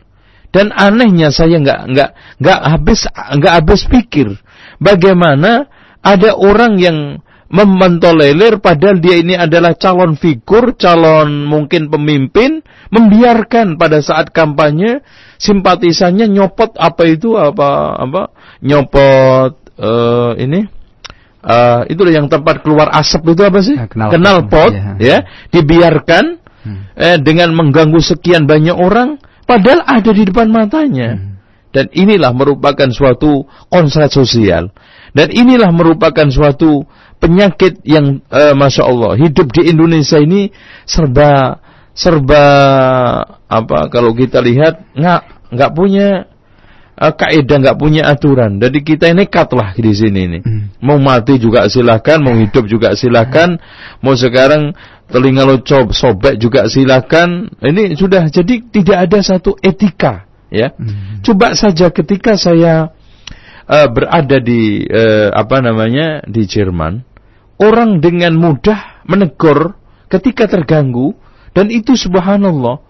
Dan anehnya saya nggak nggak nggak habis nggak habis pikir bagaimana ada orang yang mementolelir padahal dia ini adalah calon figur, calon mungkin pemimpin, membiarkan pada saat kampanye simpatisannya nyopot apa itu apa apa nyopot uh, ini uh, itu yang tempat keluar asap itu apa sih? Ya, kenal, kenal pot, ya. ya, dibiarkan hmm. eh, dengan mengganggu sekian banyak orang, padahal ada di depan matanya. Hmm. Dan inilah merupakan suatu konslet sosial. Dan inilah merupakan suatu penyakit yang, uh, masya Allah, hidup di Indonesia ini serba serba apa kalau kita lihat nggak nggak punya uh, kaidah nggak punya aturan. Jadi kita nekat lah di sini ini. Hmm. Mau mati juga silahkan, mau hidup juga silahkan, mau sekarang telinga lo cob sobek juga silahkan. Ini sudah jadi tidak ada satu etika ya. Hmm. Coba saja ketika saya uh, berada di uh, apa namanya di Jerman, orang dengan mudah menegur ketika terganggu dan itu subhanallah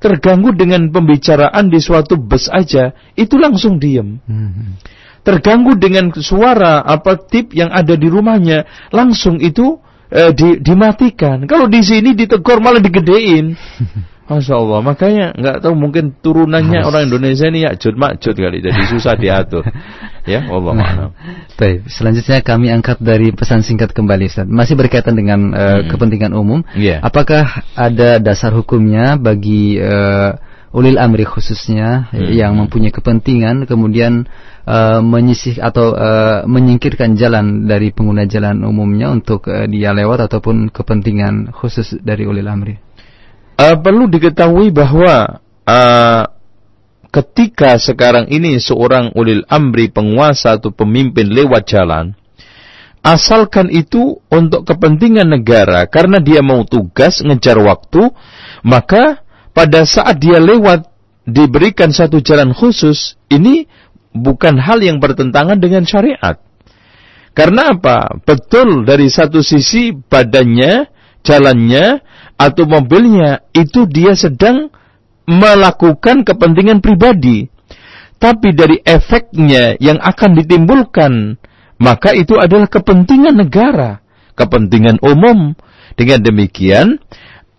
terganggu dengan pembicaraan di suatu bus aja, itu langsung diem. Hmm. Terganggu dengan suara apa tip yang ada di rumahnya, langsung itu eh, di, dimatikan. Kalau di sini ditegur malah digedein. Masya Allah, makanya nggak tahu mungkin turunannya orang Indonesia ini ya jod makjud kali, jadi susah diatur. ya, Allah nah, Baik, selanjutnya kami angkat dari pesan singkat kembali, Ustaz. Masih berkaitan dengan uh, hmm. kepentingan umum. Yeah. Apakah ada dasar hukumnya bagi uh, ulil amri khususnya hmm. yang mempunyai kepentingan kemudian uh, menyisih atau uh, menyingkirkan jalan dari pengguna jalan umumnya untuk uh, dia lewat ataupun kepentingan khusus dari ulil amri? Uh, perlu diketahui bahwa uh, ketika sekarang ini seorang ulil amri penguasa atau pemimpin lewat jalan, asalkan itu untuk kepentingan negara karena dia mau tugas ngejar waktu, maka pada saat dia lewat diberikan satu jalan khusus, ini bukan hal yang bertentangan dengan syariat. Karena apa? Betul dari satu sisi badannya, jalannya, atau mobilnya itu dia sedang melakukan kepentingan pribadi. Tapi dari efeknya yang akan ditimbulkan maka itu adalah kepentingan negara, kepentingan umum. Dengan demikian,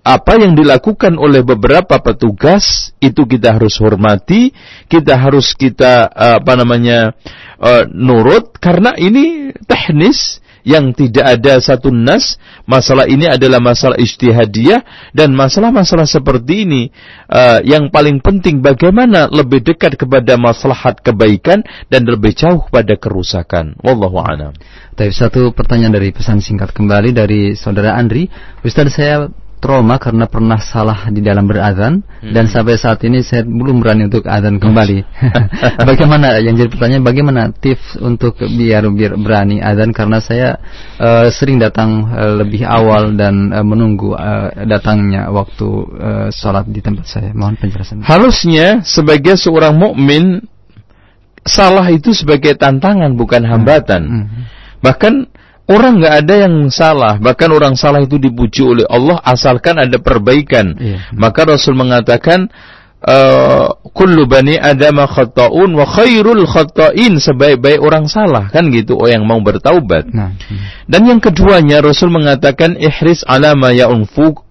apa yang dilakukan oleh beberapa petugas itu kita harus hormati, kita harus kita apa namanya uh, nurut karena ini teknis yang tidak ada satu nas, masalah ini adalah masalah istihadiyah dan masalah-masalah seperti ini uh, yang paling penting bagaimana lebih dekat kepada maslahat kebaikan dan lebih jauh pada kerusakan. Wallahu a'lam. Tapi satu pertanyaan dari pesan singkat kembali dari saudara Andri, Ustaz saya trauma karena pernah salah di dalam berazan hmm. dan sampai saat ini saya belum berani untuk azan kembali. bagaimana yang jadi pertanyaan bagaimana tips untuk biar biar berani azan karena saya uh, sering datang uh, lebih awal dan uh, menunggu uh, datangnya waktu uh, sholat di tempat saya. Mohon penjelasan. Harusnya sebagai seorang mukmin salah itu sebagai tantangan bukan hambatan. Hmm. Hmm. Bahkan Orang nggak ada yang salah, bahkan orang salah itu dipuji oleh Allah asalkan ada perbaikan. Iya. Maka Rasul mengatakan uh, kullu bani adam khata'un wa khairul khata'in sebaik-baik orang salah kan gitu oh yang mau bertaubat. Nah, hmm. Dan yang keduanya Rasul mengatakan ihris ala ma ya'unfuk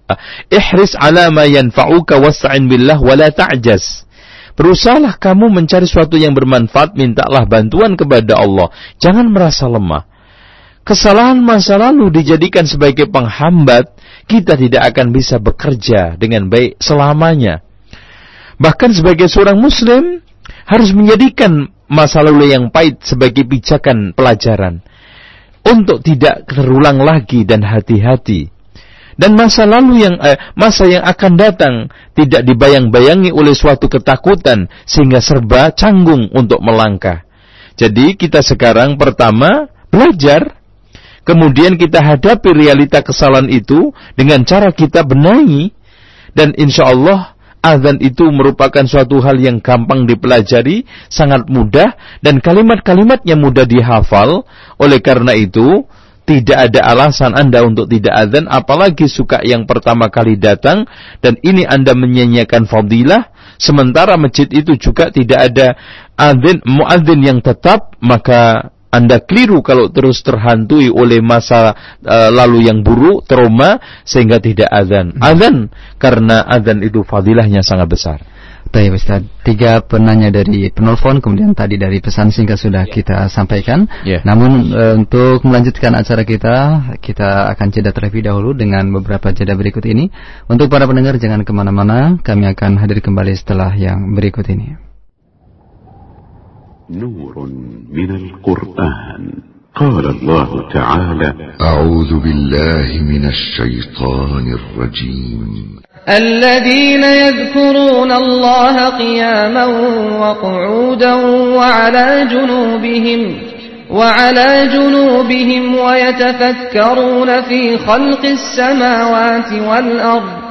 ihris ala ma yanfa'uka wasta'in billah wa la ta'jaz. Berusahalah kamu mencari sesuatu yang bermanfaat, mintalah bantuan kepada Allah. Jangan merasa lemah kesalahan masa lalu dijadikan sebagai penghambat, kita tidak akan bisa bekerja dengan baik selamanya. Bahkan sebagai seorang muslim harus menjadikan masa lalu yang pahit sebagai pijakan pelajaran untuk tidak terulang lagi dan hati-hati. Dan masa lalu yang eh, masa yang akan datang tidak dibayang-bayangi oleh suatu ketakutan sehingga serba canggung untuk melangkah. Jadi kita sekarang pertama belajar kemudian kita hadapi realita kesalahan itu dengan cara kita benahi dan insya Allah azan itu merupakan suatu hal yang gampang dipelajari, sangat mudah dan kalimat-kalimatnya mudah dihafal. Oleh karena itu, tidak ada alasan Anda untuk tidak azan apalagi suka yang pertama kali datang dan ini Anda menyanyiakan fadilah sementara masjid itu juga tidak ada azan muadzin yang tetap maka anda keliru kalau terus terhantui oleh masa uh, lalu yang buruk, trauma, sehingga tidak azan. Hmm. Azan, karena azan itu fadilahnya sangat besar. Baik Ustaz, tiga penanya dari penelpon, kemudian tadi dari pesan singkat sudah yeah. kita sampaikan. Yeah. Namun e, untuk melanjutkan acara kita, kita akan jeda terlebih dahulu dengan beberapa jeda berikut ini. Untuk para pendengar jangan ke mana-mana, kami akan hadir kembali setelah yang berikut ini. نور من القرآن. قال الله تعالى أعوذ بالله من الشيطان الرجيم. الذين يذكرون الله قياما وقعودا وعلى جنوبهم وعلى جنوبهم ويتفكرون في خلق السماوات والأرض.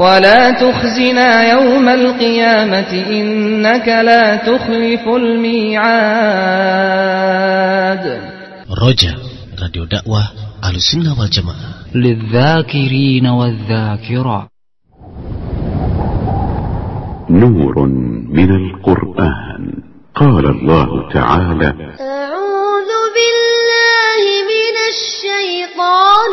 ولا تخزنا يوم القيامة إنك لا تخلف الميعاد. رجاء راديو دعوة على السنة والجماعة. للذاكرين والذاكرة. نور من القرآن. قال الله تعالى أعوذ بالله من الشيطان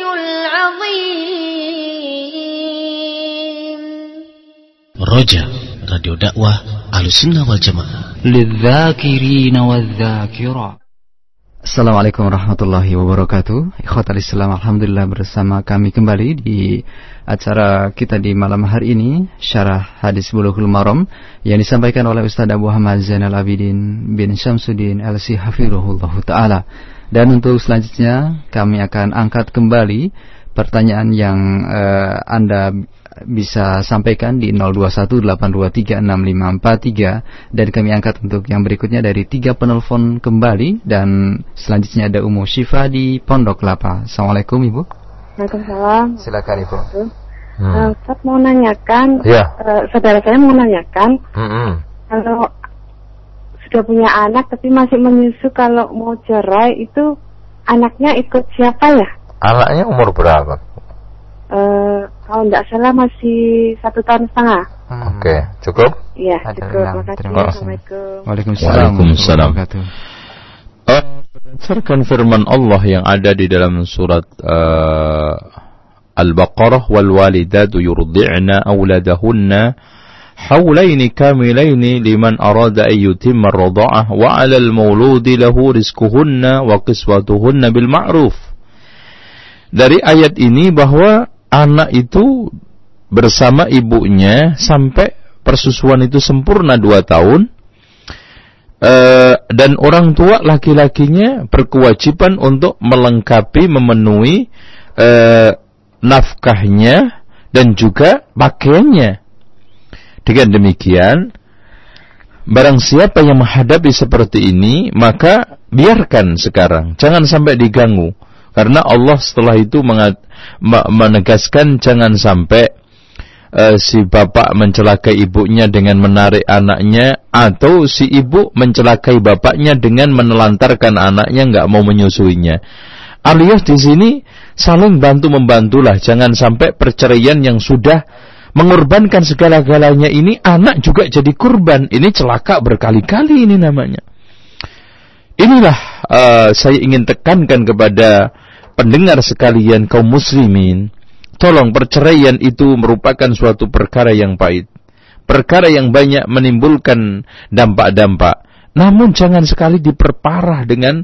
العظيم Roja, Radio Dakwah Ahlussunnah wal Jamaah. للذاكرين والذاكرات Assalamualaikum warahmatullahi wabarakatuh Ikhwatal Islam Alhamdulillah bersama kami kembali di acara kita di malam hari ini Syarah Hadis Bulughul Maram Yang disampaikan oleh Ustaz Abu Hamad Zainal Abidin bin Syamsuddin LC Hafirullah Ta'ala Dan untuk selanjutnya kami akan angkat kembali pertanyaan yang eh, Anda bisa sampaikan di 0218236543 dan kami angkat untuk yang berikutnya dari tiga penelpon kembali dan selanjutnya ada Umu Syifa di Pondok Kelapa. Assalamualaikum Ibu. Waalaikumsalam. Silakan Ibu. Uh, Ustaz mau nanyakan, Ya. eh, saudara saya mau nanyakan, Mm-mm. kalau sudah punya anak tapi masih menyusu kalau mau cerai itu anaknya ikut siapa ya? Anaknya umur berapa? Eh, kalau tidak salah masih satu tahun setengah. Oke, cukup? Iya, Ada cukup. enam. Makasih. Terima kasih. Assalamualaikum. Waalaikumsalam. Waalaikumsalam. warahmatullahi wabarakatuh. Eh, berdasarkan firman Allah yang ada di dalam surat eh, Al-Baqarah wal walidatu yurdi'na auladahunna حولين كاملين لمن أراد أن يتم الرضاعة وعلى المولود له رزقهن وقسوتهن بالمعروف dari ayat ini bahwa anak itu bersama ibunya sampai persusuan itu sempurna dua tahun Eh, dan orang tua laki-lakinya berkewajiban untuk melengkapi memenuhi eh, nafkahnya dan juga pakaiannya. Dengan demikian, barang siapa yang menghadapi seperti ini, maka biarkan sekarang, jangan sampai diganggu. Karena Allah setelah itu menegaskan jangan sampai eh, si bapak mencelakai ibunya dengan menarik anaknya atau si ibu mencelakai bapaknya dengan menelantarkan anaknya nggak mau menyusuinya. Alias di sini saling bantu membantulah, jangan sampai perceraian yang sudah mengorbankan segala-galanya ini anak juga jadi kurban. Ini celaka berkali-kali ini namanya. Inilah eh, saya ingin tekankan kepada pendengar sekalian kaum muslimin. Tolong perceraian itu merupakan suatu perkara yang pahit. Perkara yang banyak menimbulkan dampak-dampak. Namun jangan sekali diperparah dengan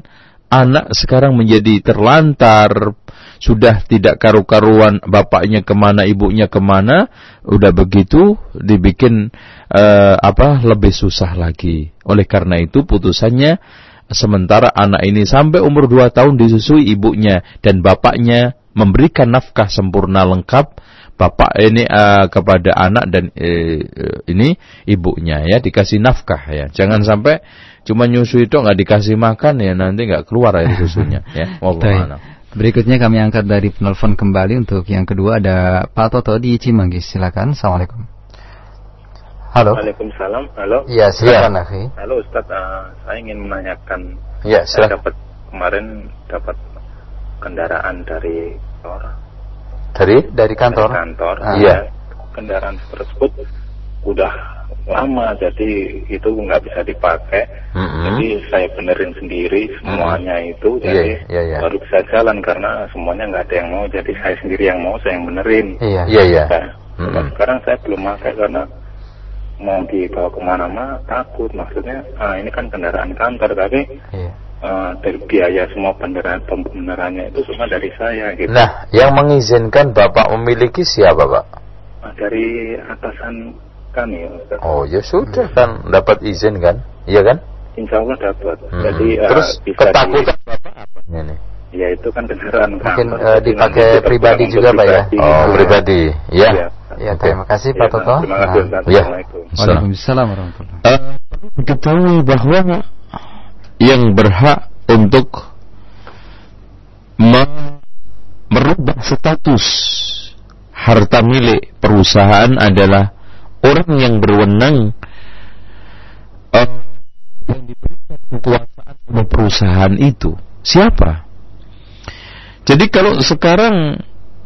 anak sekarang menjadi terlantar, sudah tidak karu-karuan bapaknya ke mana, ibunya ke mana, udah begitu dibikin eh, apa lebih susah lagi. Oleh karena itu putusannya sementara anak ini sampai umur 2 tahun disusui ibunya dan bapaknya memberikan nafkah sempurna lengkap bapak ini eh, kepada anak dan eh, ini ibunya ya dikasih nafkah ya jangan sampai cuma nyusu itu nggak dikasih makan ya nanti nggak keluar air susunya ya. Berikutnya kami angkat dari penelpon kembali untuk yang kedua ada Pak Toto di Cimanggis. Silakan. Assalamualaikum. Halo. Waalaikumsalam. Halo. Iya, silakan akhi. Halo Ustaz, eh, saya ingin menanyakan. Ya, Saya dapat kemarin dapat kendaraan dari kantor. Dari dari kantor. Dari kantor. Ah. Iya. Kendaraan tersebut udah lama jadi itu nggak bisa dipakai. Mm-mm. Jadi saya benerin sendiri semuanya itu. Iya, Jadi iya, iya. baru bisa jalan karena semuanya nggak ada yang mau. Jadi saya sendiri yang mau, saya yang benerin. Iya. Iya, iya. Nah, Mm-mm. sekarang saya belum pakai karena mau dibawa ke mana-mana takut maksudnya ah, ini kan kendaraan kantor tapi Iya. eh, dari biaya semua pembenaran pembenarannya itu semua dari saya gitu Nah, yang mengizinkan Bapak memiliki siapa, Pak? Nah, dari atasan kami Ustaz. Oh ya sudah kan dapat izin kan, iya kan? Insya Allah dapat. Hmm. Jadi uh, terus bisa ketakutan di, bapak apa ini? Ya itu kan kendaraan Mungkin kantor, uh, dipakai pribadi juga Pak ya. Oh pribadi, ya. Iya. Ya, terima kasih Pak Toto. Terima kasih Ustaz. Ya. Waalaikumsalam warahmatullahi Eh, perlu diketahui bahwa yang berhak untuk me- merubah status harta milik perusahaan adalah orang yang berwenang eh, yang diberikan kekuasaan oleh perusahaan itu. Siapa? Jadi kalau sekarang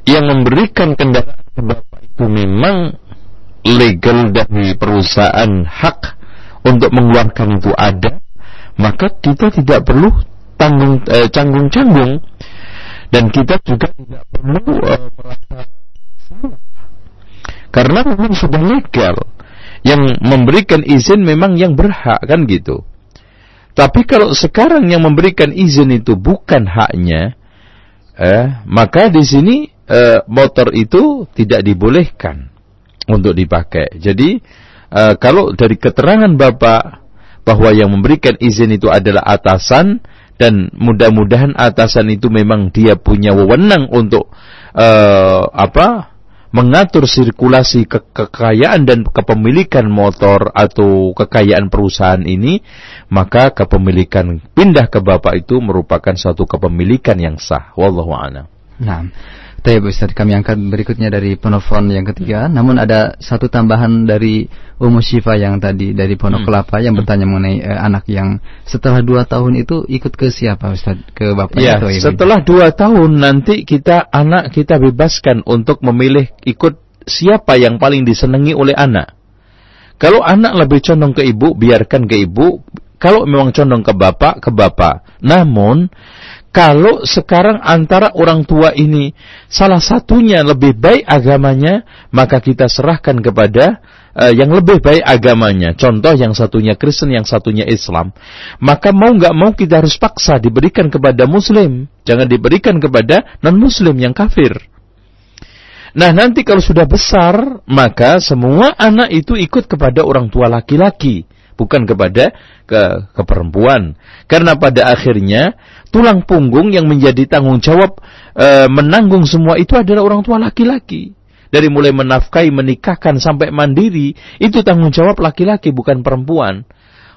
yang memberikan kendaraan ke Bapak itu memang legal dari perusahaan hak untuk mengeluarkan itu ada, maka kita tidak perlu tanggung eh, canggung-canggung. Dan kita juga tidak perlu eh, merasa karena memang sudah legal. Yang memberikan izin memang yang berhak kan gitu. Tapi kalau sekarang yang memberikan izin itu bukan haknya eh, maka di sini eh, motor itu tidak dibolehkan untuk dipakai. Jadi eh, kalau dari keterangan bapak bahwa yang memberikan izin itu adalah atasan dan mudah-mudahan atasan itu memang dia punya wewenang untuk uh, apa mengatur sirkulasi ke kekayaan dan kepemilikan motor atau kekayaan perusahaan ini maka kepemilikan pindah ke bapak itu merupakan suatu kepemilikan yang sah. Wallahu a'lam. Nah, Tayyib Ustaz, kami angkat berikutnya dari penelpon yang ketiga. Namun ada satu tambahan dari Umu Syifa yang tadi dari Pondok Hmm. Kelapa yang bertanya mengenai eh, anak yang setelah dua tahun itu ikut ke siapa Ustaz? Ke bapak Ya, atau ibu? setelah dua tahun nanti kita anak kita bebaskan untuk memilih ikut siapa yang paling disenangi oleh anak. Kalau anak lebih condong ke ibu, biarkan ke ibu. Kalau memang condong ke bapak, ke bapak. Namun, kalau sekarang antara orang tua ini salah satunya lebih baik agamanya, maka kita serahkan kepada eh, yang lebih baik agamanya. Contoh yang satunya Kristen, yang satunya Islam. Maka mau nggak mau kita harus paksa diberikan kepada Muslim, jangan diberikan kepada non Muslim yang kafir. Nah nanti kalau sudah besar, maka semua anak itu ikut kepada orang tua laki-laki, bukan kepada ke, ke perempuan. Karena pada akhirnya tulang punggung yang menjadi tanggung jawab e, menanggung semua itu adalah orang tua laki-laki. Dari mulai menafkahi, menikahkan sampai mandiri, itu tanggung jawab laki-laki bukan perempuan.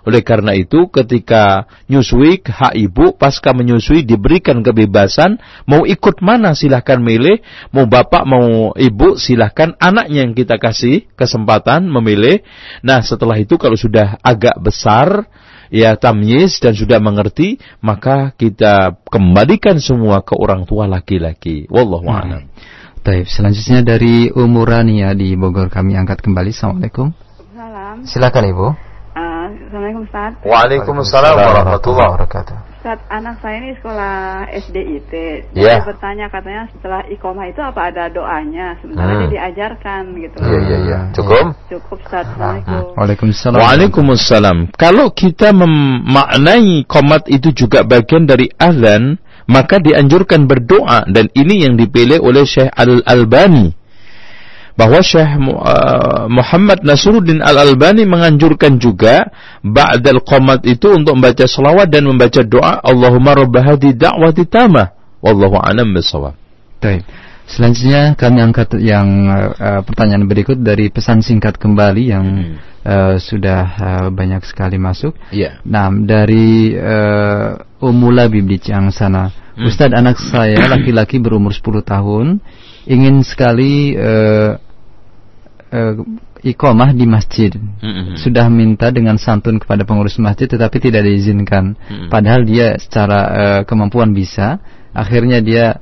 Oleh karena itu ketika nyusui hak ibu pasca menyusui diberikan kebebasan mau ikut mana silahkan milih mau bapak mau ibu silahkan anaknya yang kita kasih kesempatan memilih. Nah setelah itu kalau sudah agak besar ya tamyiz dan sudah mengerti maka kita kembalikan semua ke orang tua laki-laki. Wallahu a'lam. Taib. Selanjutnya dari Umurania di Bogor kami angkat kembali. Assalamualaikum. Salam. Silakan Ibu. Assalamualaikum Ustaz. Waalaikumsalam warahmatullahi wabarakatuh. Ustaz, anak saya ini sekolah SDIT. Dia bertanya katanya setelah ikomah itu apa ada doanya? Sebenarnya Hmm. dia diajarkan gitu. Iya iya iya. Cukup? Cukup Ustaz. Assalamualaikum. Waalaikumsalam. Waalaikumsalam. Kalau kita memaknai komat itu juga bagian dari azan, maka dianjurkan berdoa dan ini yang dipilih oleh Syekh Al-Albani. Bahwa Syekh uh, Muhammad Nasruddin Al-Albani menganjurkan juga ba'dal qomat itu untuk membaca selawat dan membaca doa Allahumma rabb hadhi da'wati tamah. Wallahu a'lam bissawab. Baik. Selanjutnya kami angkat yang uh, pertanyaan berikut dari pesan singkat kembali yang uh, sudah uh, banyak sekali masuk. Iya. Nah, dari uh, Umula Bibdi sana. Hmm. Ustadz anak saya laki-laki berumur 10 tahun ingin sekali uh, uh, ikomah di masjid. Mm-mm. Sudah minta dengan santun kepada pengurus masjid tetapi tidak diizinkan. Mm-mm. Padahal dia secara uh, kemampuan bisa, akhirnya dia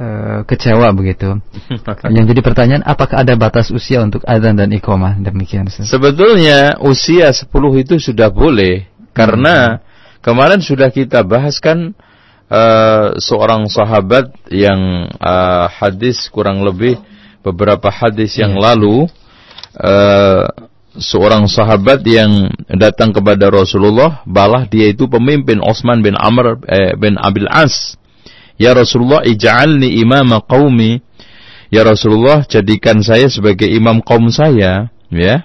uh, kecewa begitu. Yang jadi pertanyaan apakah ada batas usia untuk adzan dan ikomah demikian? Sebetulnya usia 10 itu sudah boleh karena kemarin sudah kita bahas kan uh, seorang sahabat yang uh, hadis kurang lebih beberapa hadis yang lalu uh, seorang sahabat yang datang kepada Rasulullah balah dia itu pemimpin Osman bin Amr eh, bin Abil As Ya Rasulullah ij'alni imama qaumi Ya Rasulullah jadikan saya sebagai imam kaum saya Ya.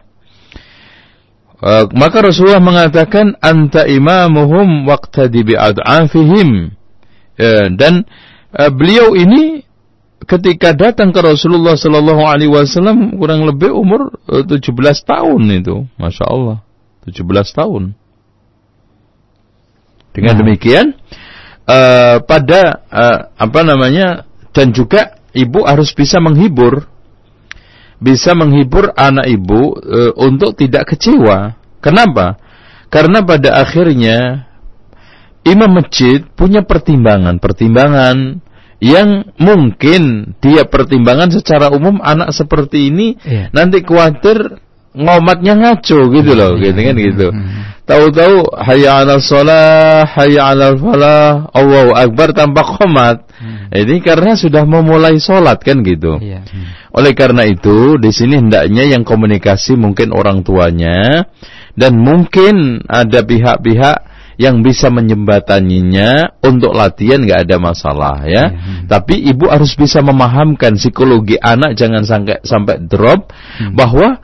Uh, maka Rasulullah mengatakan anta imamuhum waqtadi bi'ad'afihim. Ya, dan uh, beliau ini ketika datang ke Rasulullah sallallahu alaihi wasallam kurang lebih umur uh, 17 tahun itu. Masya Allah. 17 tahun. Dengan nah. demikian uh, pada uh, apa namanya dan juga ibu harus bisa menghibur bisa menghibur anak ibu e, untuk tidak kecewa. Kenapa? Karena pada akhirnya imam masjid punya pertimbangan-pertimbangan yang mungkin dia pertimbangan secara umum anak seperti ini yeah. nanti khawatir ngomatnya ngaco gitu loh, yeah, gitu kan yeah, gitu. Yeah. Tahu-tahu hayya 'alal shalah, hayya 'alal falah, Allahu akbar tanpa khomat. Hmm. Ini karena sudah memulai sholat kan gitu. Yeah. Hmm. Oleh karena itu, di sini hendaknya yang komunikasi mungkin orang tuanya dan mungkin ada pihak-pihak yang bisa menjembataninya untuk latihan nggak ada masalah ya. Hmm. Tapi ibu harus bisa memahamkan psikologi anak jangan sampai sampai drop hmm. bahwa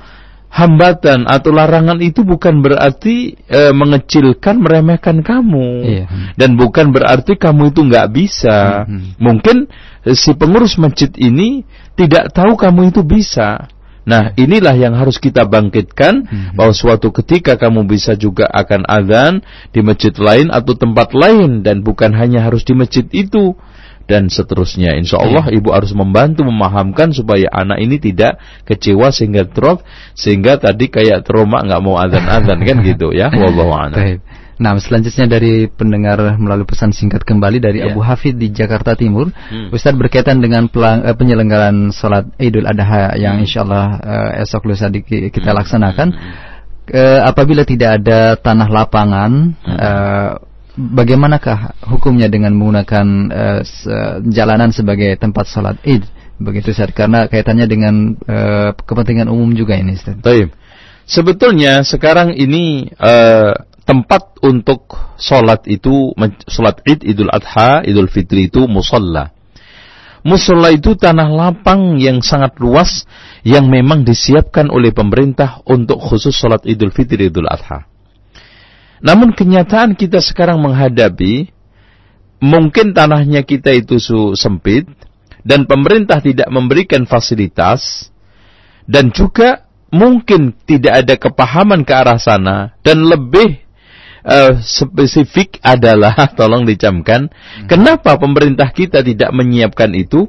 hambatan atau larangan itu bukan berarti e, mengecilkan meremehkan kamu iya. dan bukan berarti kamu itu nggak bisa hmm. mungkin e, si pengurus masjid ini tidak tahu kamu itu bisa nah inilah yang harus kita bangkitkan hmm. bahwa suatu ketika kamu bisa juga akan azan di masjid lain atau tempat lain dan bukan hanya harus di masjid itu dan seterusnya. Insya Allah ibu harus membantu memahamkan supaya anak ini tidak kecewa sehingga drop sehingga tadi kayak trauma nggak mau adzan-adzan kan gitu ya. Wallahu a'lam. Nah, selanjutnya dari pendengar melalui pesan singkat kembali dari yeah. Abu Hafid di Jakarta Timur. Hmm. Ustaz berkaitan dengan pelang, uh, penyelenggaraan sholat Idul Adha yang hmm. insya Allah uh, esok lusa di, kita hmm. laksanakan. Uh, apabila tidak ada tanah lapangan, hmm. uh, bagaimanakah hukumnya dengan menggunakan uh, jalanan sebagai tempat salat Id? Begitu Ustaz, karena kaitannya dengan uh, kepentingan umum juga ini Ustaz. Baik. Sebetulnya sekarang ini uh, tempat untuk salat itu salat Id, Idul Adha, Idul Fitri itu musalla. Musola itu tanah lapang yang sangat luas yang memang disiapkan oleh pemerintah untuk khusus salat Idul Fitri Idul Adha. Namun kenyataan kita sekarang menghadapi mungkin tanahnya kita itu sempit dan pemerintah tidak memberikan fasilitas dan juga mungkin tidak ada kepahaman ke arah sana dan lebih uh, spesifik adalah tolong dicamkan hmm. kenapa pemerintah kita tidak menyiapkan itu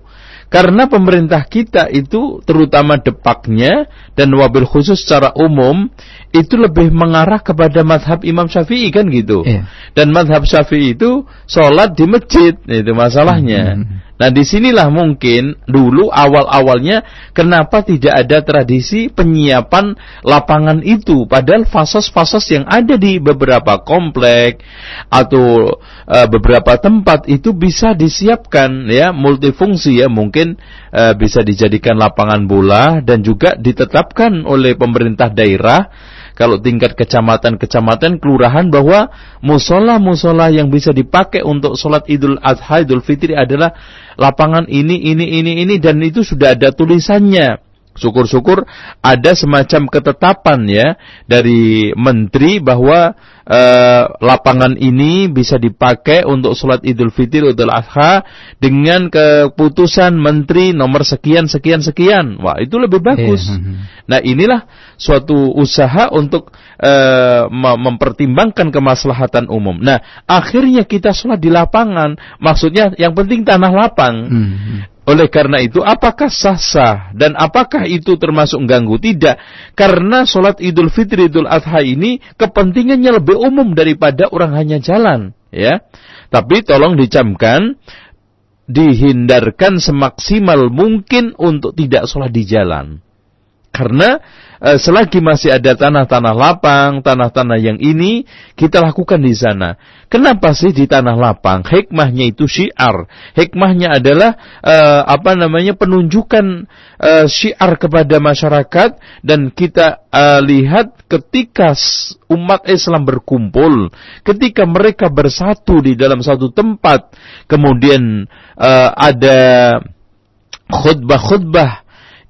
karena pemerintah kita itu terutama depaknya dan wabil khusus secara umum itu lebih mengarah kepada madhab Imam Syafi'i kan gitu. Iya. Dan madhab Syafi'i itu sholat di masjid itu masalahnya. Hmm. Nah di sinilah mungkin dulu awal-awalnya kenapa tidak ada tradisi penyiapan lapangan itu. Padahal fasos-fasos yang ada di beberapa komplek atau uh, beberapa tempat itu bisa disiapkan ya multifungsi ya mungkin uh, bisa dijadikan lapangan bola dan juga ditetapkan oleh pemerintah daerah kalau tingkat kecamatan-kecamatan kelurahan bahwa musola-musola yang bisa dipakai untuk sholat idul adha idul fitri adalah lapangan ini ini ini ini dan itu sudah ada tulisannya Syukur-syukur ada semacam ketetapan ya dari menteri bahwa uh, lapangan ini bisa dipakai untuk sholat Idul Fitri Idul Adha dengan keputusan menteri nomor sekian sekian sekian. Wah itu lebih bagus. Yeah. Nah inilah suatu usaha untuk uh, mempertimbangkan kemaslahatan umum. Nah akhirnya kita sholat di lapangan. Maksudnya yang penting tanah lapang. Mm -hmm. Oleh karena itu, apakah sah-sah dan apakah itu termasuk ganggu? Tidak. Karena sholat idul fitri idul adha ini kepentingannya lebih umum daripada orang hanya jalan. ya. Tapi tolong dicamkan, dihindarkan semaksimal mungkin untuk tidak sholat di jalan. Karena selagi masih ada tanah-tanah lapang, tanah-tanah yang ini, kita lakukan di sana. Kenapa sih di tanah lapang? Hikmahnya itu syiar. Hikmahnya adalah uh, apa namanya penunjukan uh, syiar kepada masyarakat dan kita uh, lihat ketika umat Islam berkumpul, ketika mereka bersatu di dalam satu tempat, kemudian uh, ada khutbah-khutbah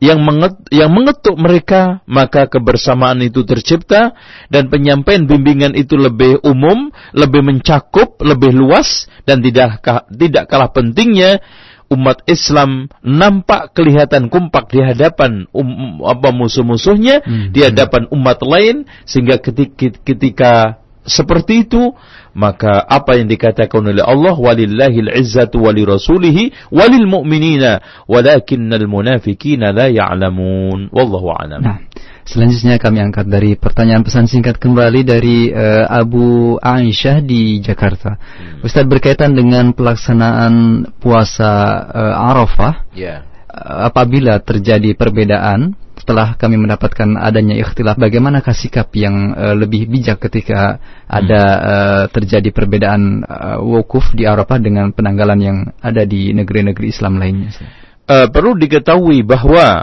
yang menget, yang mengetuk mereka, maka kebersamaan itu tercipta dan penyampaian bimbingan itu lebih umum, lebih mencakup, lebih luas dan tidak tidak kalah pentingnya umat Islam nampak kelihatan kompak di hadapan um, apa musuh-musuhnya, hmm. di hadapan umat lain sehingga ketika, ketika seperti itu maka apa yang dikatakan oleh Allah walillahil izzatu wali rasulihi walil mu'minina walakinnal munafikina la ya'lamun wallahu a'lam nah. Selanjutnya kami angkat dari pertanyaan pesan singkat kembali dari uh, Abu Aisyah di Jakarta. Hmm. Ustaz berkaitan dengan pelaksanaan puasa uh, Arafah. Yeah. Uh, apabila terjadi perbedaan setelah kami mendapatkan adanya ikhtilaf bagaimana sikap yang uh, lebih bijak ketika ada uh, terjadi perbedaan uh, wukuf di Arafah dengan penanggalan yang ada di negeri-negeri Islam lainnya. Uh, perlu diketahui bahwa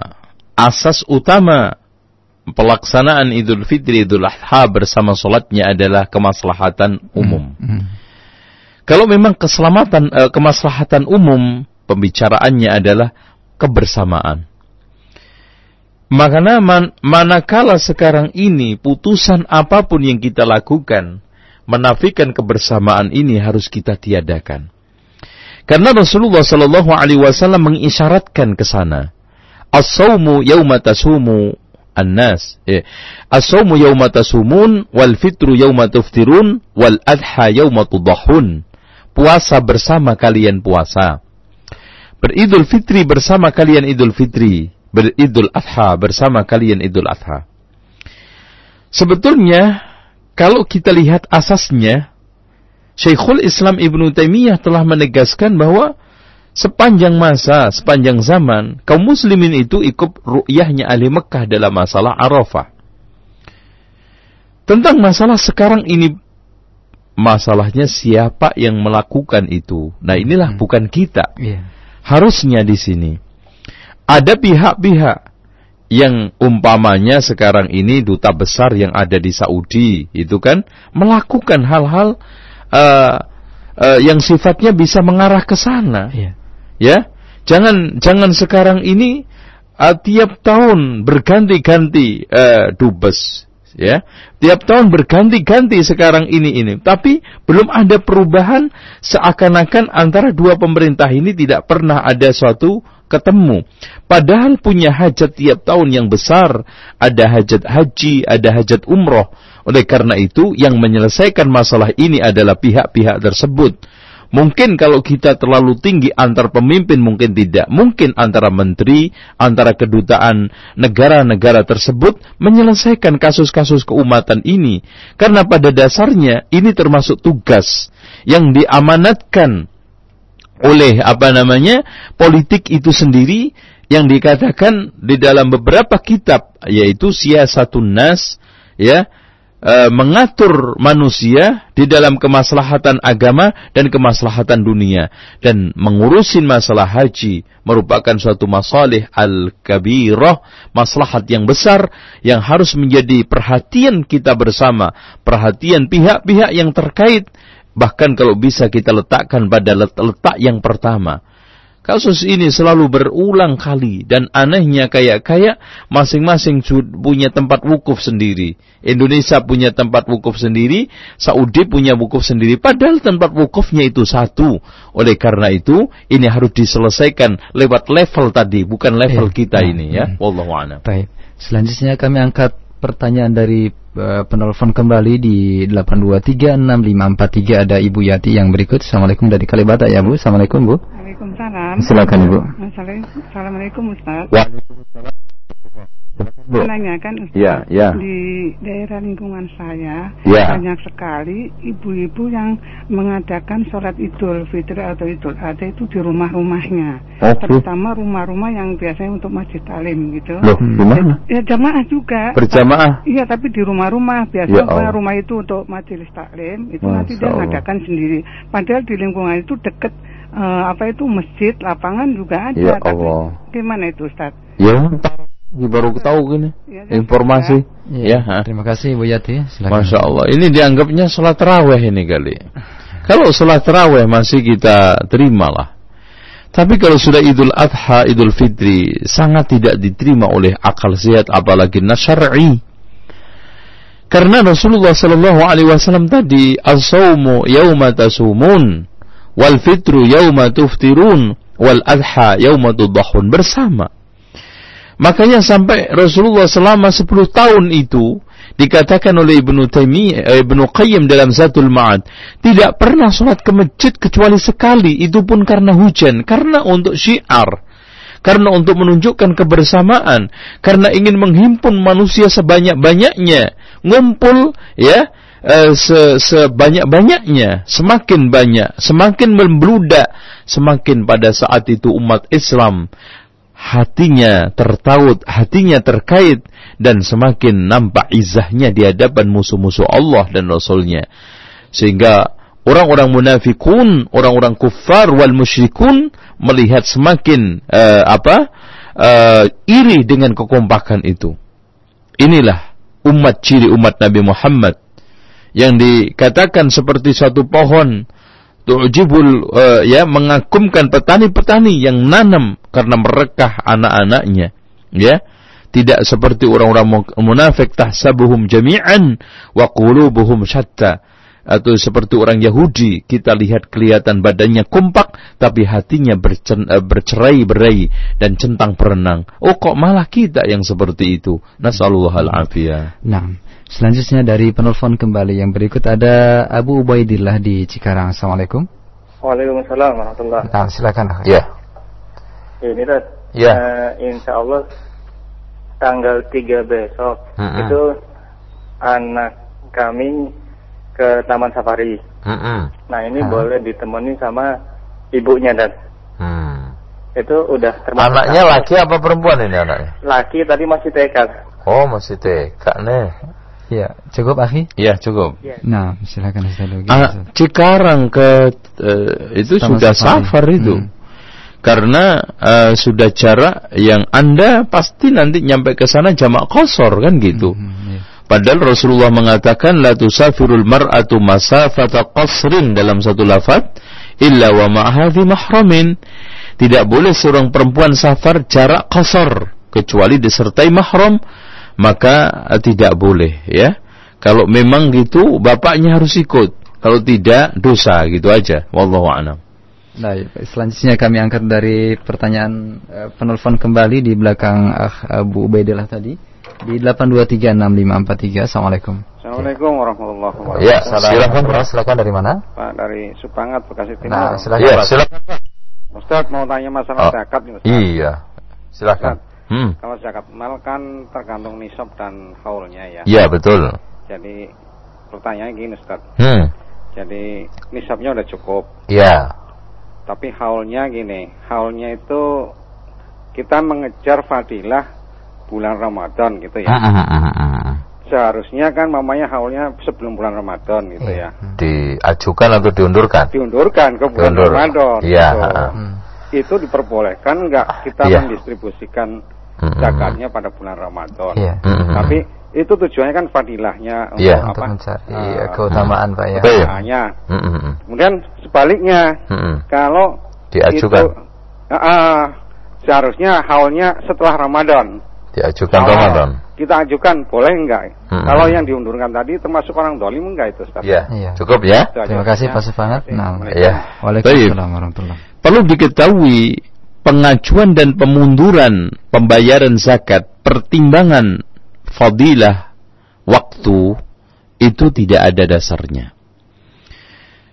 asas utama pelaksanaan Idul Fitri Idul Adha bersama solatnya adalah kemaslahatan umum. Hmm. Hmm. Kalau memang keselamatan uh, kemaslahatan umum pembicaraannya adalah kebersamaan. Makanya man, manakala sekarang ini putusan apa pun yang kita lakukan menafikan kebersamaan ini harus kita tiadakan. Karena Rasulullah Shallallahu Alaihi Wasallam mengisyaratkan ke sana. As-sawmu yawma tasumu an-nas. Eh, As-sawmu yawma tasumun wal fitru yawma tuftirun wal adha yawma tudahun. Puasa bersama kalian puasa. Beridul fitri bersama kalian idul fitri beridul adha bersama kalian idul adha. Sebetulnya kalau kita lihat asasnya Syekhul Islam Ibnu Taimiyah telah menegaskan bahwa sepanjang masa, sepanjang zaman kaum muslimin itu ikut ru'yahnya ahli Mekah dalam masalah Arafah. Tentang masalah sekarang ini masalahnya siapa yang melakukan itu. Nah, inilah hmm. bukan kita. Yeah. Harusnya di sini ada pihak-pihak yang umpamanya sekarang ini duta besar yang ada di Saudi itu kan melakukan hal-hal uh, uh, yang sifatnya bisa mengarah ke sana. Yeah. Ya, jangan jangan sekarang ini uh, tiap tahun berganti-ganti uh, dubes ya. Tiap tahun berganti-ganti sekarang ini ini. Tapi belum ada perubahan seakan-akan antara dua pemerintah ini tidak pernah ada suatu ketemu. Padahal punya hajat tiap tahun yang besar, ada hajat haji, ada hajat umroh. Oleh karena itu, yang menyelesaikan masalah ini adalah pihak-pihak tersebut. Mungkin kalau kita terlalu tinggi antar pemimpin mungkin tidak. Mungkin antara menteri, antara kedutaan negara-negara tersebut menyelesaikan kasus-kasus keumatan ini. Karena pada dasarnya ini termasuk tugas yang diamanatkan oleh apa namanya? Politik itu sendiri yang dikatakan di dalam beberapa kitab yaitu siasatun nas ya e, mengatur manusia di dalam kemaslahatan agama dan kemaslahatan dunia. Dan mengurusin masalah haji merupakan suatu masalih al-kabirah maslahat yang besar yang harus menjadi perhatian kita bersama perhatian pihak-pihak yang terkait Bahkan kalau bisa kita letakkan pada letak yang pertama. Kasus ini selalu berulang kali dan anehnya kayak kayak masing-masing punya tempat wukuf sendiri. Indonesia punya tempat wukuf sendiri, Saudi punya wukuf sendiri. Padahal tempat wukufnya itu satu. Oleh karena itu ini harus diselesaikan lewat level tadi, bukan level eh, kita nah, ini ya. Hmm. Wallahu a'lam. Baik. Selanjutnya kami angkat pertanyaan dari penelpon kembali di 8236543 ada Ibu Yati yang berikut. Assalamualaikum dari Kalibata ya Bu. Assalamualaikum Bu. Waalaikumsalam. Silakan Ibu. Assalamualaikum Ustaz. Waalaikumsalam menanyakan ya, ya. di daerah lingkungan saya ya. banyak sekali ibu-ibu yang mengadakan sholat idul fitri atau idul adha itu di rumah-rumahnya. Oh, terutama rumah-rumah yang biasanya untuk masjid talim gitu. Loh, gimana? ya jamaah juga. Berjamaah? Iya tapi di rumah-rumah. Biasanya ya, rumah itu untuk majelis taklim itu Masya nanti dia mengadakan sendiri. Padahal di lingkungan itu deket uh, apa itu masjid lapangan juga ada ya Allah. gimana itu Ustaz? Ya ini baru tahu gini ya, informasi. Ya, ya. terima kasih Bu Yati. Silakan. Masya Allah. Ini dianggapnya sholat terawih ini kali. Kalau sholat terawih masih kita terima lah. Tapi kalau sudah Idul Adha, Idul Fitri sangat tidak diterima oleh akal sehat apalagi nasyar'i. Karena Rasulullah Shallallahu Alaihi Wasallam tadi as-saumu yauma tasumun wal fitru yauma tuftirun wal adha yauma tudahun bersama. Makanya sampai Rasulullah selama 10 tahun itu dikatakan oleh Ibnu Taimiyah eh, Ibnu Qayyim dalam Zatul Ma'ad tidak pernah sholat ke masjid kecuali sekali. Itu pun karena hujan karena untuk syiar karena untuk menunjukkan kebersamaan karena ingin menghimpun manusia sebanyak-banyaknya ngumpul ya eh, se sebanyak-banyaknya semakin banyak semakin membludak semakin pada saat itu umat Islam hatinya tertaut, hatinya terkait dan semakin nampak izahnya di hadapan musuh-musuh Allah dan Rasulnya. Sehingga orang-orang munafikun, orang-orang kufar wal musyrikun melihat semakin uh, apa? Uh, iri dengan kekompakan itu. Inilah umat ciri umat Nabi Muhammad yang dikatakan seperti suatu pohon tu'jibul uh, ya mengagumkan petani-petani yang nanam karena merekah anak-anaknya ya. Tidak seperti orang-orang munafik tahsabuhum jami'an wa qulubuhum syatta. Atau seperti orang Yahudi kita lihat kelihatan badannya kompak tapi hatinya eh, bercerai-berai dan centang perenang oh kok malah kita yang seperti itu? Nasallallahu alafiyah nah selanjutnya dari penelpon kembali yang berikut ada Abu Ubaidillah di Cikarang Assalamualaikum Waalaikumsalam warahmatullahi Nah silakan ya ini Dad ya uh, Insya Allah tanggal 3 besok uh -uh. itu anak kami ke Taman Safari. Uh -uh. Nah ini uh -uh. boleh ditemani sama ibunya dan. Hmm. Itu udah termasuk. Anaknya laki apa perempuan ini anaknya? Laki tadi masih TK. Oh masih TK nih. Ya, cukup akhi? Iya, cukup. Ya. Nah, silakan Ustaz. Ah, Cikarang ke uh, itu Taman sudah safari. safar itu. Hmm karena uh, sudah jarak yang Anda pasti nanti nyampe ke sana jamak kosor kan gitu. Mm -hmm, yeah. Padahal Rasulullah mengatakan la tusafirul mar'atu masafata qasrin dalam satu lafaz illa wa ma'hadhi mahramin. Tidak boleh seorang perempuan safar jarak kosor kecuali disertai mahram maka uh, tidak boleh ya. Kalau memang gitu bapaknya harus ikut. Kalau tidak dosa gitu aja. Wallahu a'lam. Nah, selanjutnya kami angkat dari pertanyaan uh, penelpon kembali di belakang uh, Abu Ubaidillah tadi di 8236543. Assalamualaikum. Assalamualaikum warahmatullahi wabarakatuh. Ya, silakan Pak. Silakan dari mana? Pak dari Supangat Bekasi Timur. Nah, silakan ya, silakan Pak. Ustaz mau tanya masalah oh, zakat nih Ustaz. Iya. Silakan. Ustaz, hmm. Kalau zakat mal kan tergantung nisab dan haulnya ya. Iya, betul. Jadi pertanyaannya gini Ustaz. Hmm. Jadi nisabnya udah cukup. Iya tapi haulnya gini, haulnya itu kita mengejar fadilah bulan Ramadan gitu ya. Ah, ah, ah, ah, ah. Seharusnya kan mamanya haulnya sebelum bulan Ramadan gitu ya. Diajukan atau diundurkan? Diundurkan ke bulan Diundur. Ramadan. Iya. Gitu. Hmm. Itu diperbolehkan nggak kita ya. mendistribusikan zakatnya pada bulan Ramadan. Ya. Tapi itu tujuannya kan fadilahnya untuk, ya, apa? untuk mencari uh, keutamaan Pak ya. Keutamaannya. Mm-hmm. Kemudian sebaliknya mm-hmm. kalau diajukan itu, uh, uh, seharusnya haulnya setelah Ramadan. Diajukan oh, Ramadan. Kita ajukan boleh enggak? Mm-hmm. Kalau yang diundurkan tadi termasuk orang dolim enggak itu Ustaz? Ya, ya. cukup ya. Terima kasih Pak Sufangat. Nah, ya. Waalaikumsalam warahmatullahi Perlu diketahui pengajuan dan pemunduran pembayaran zakat pertimbangan fadilah waktu itu tidak ada dasarnya.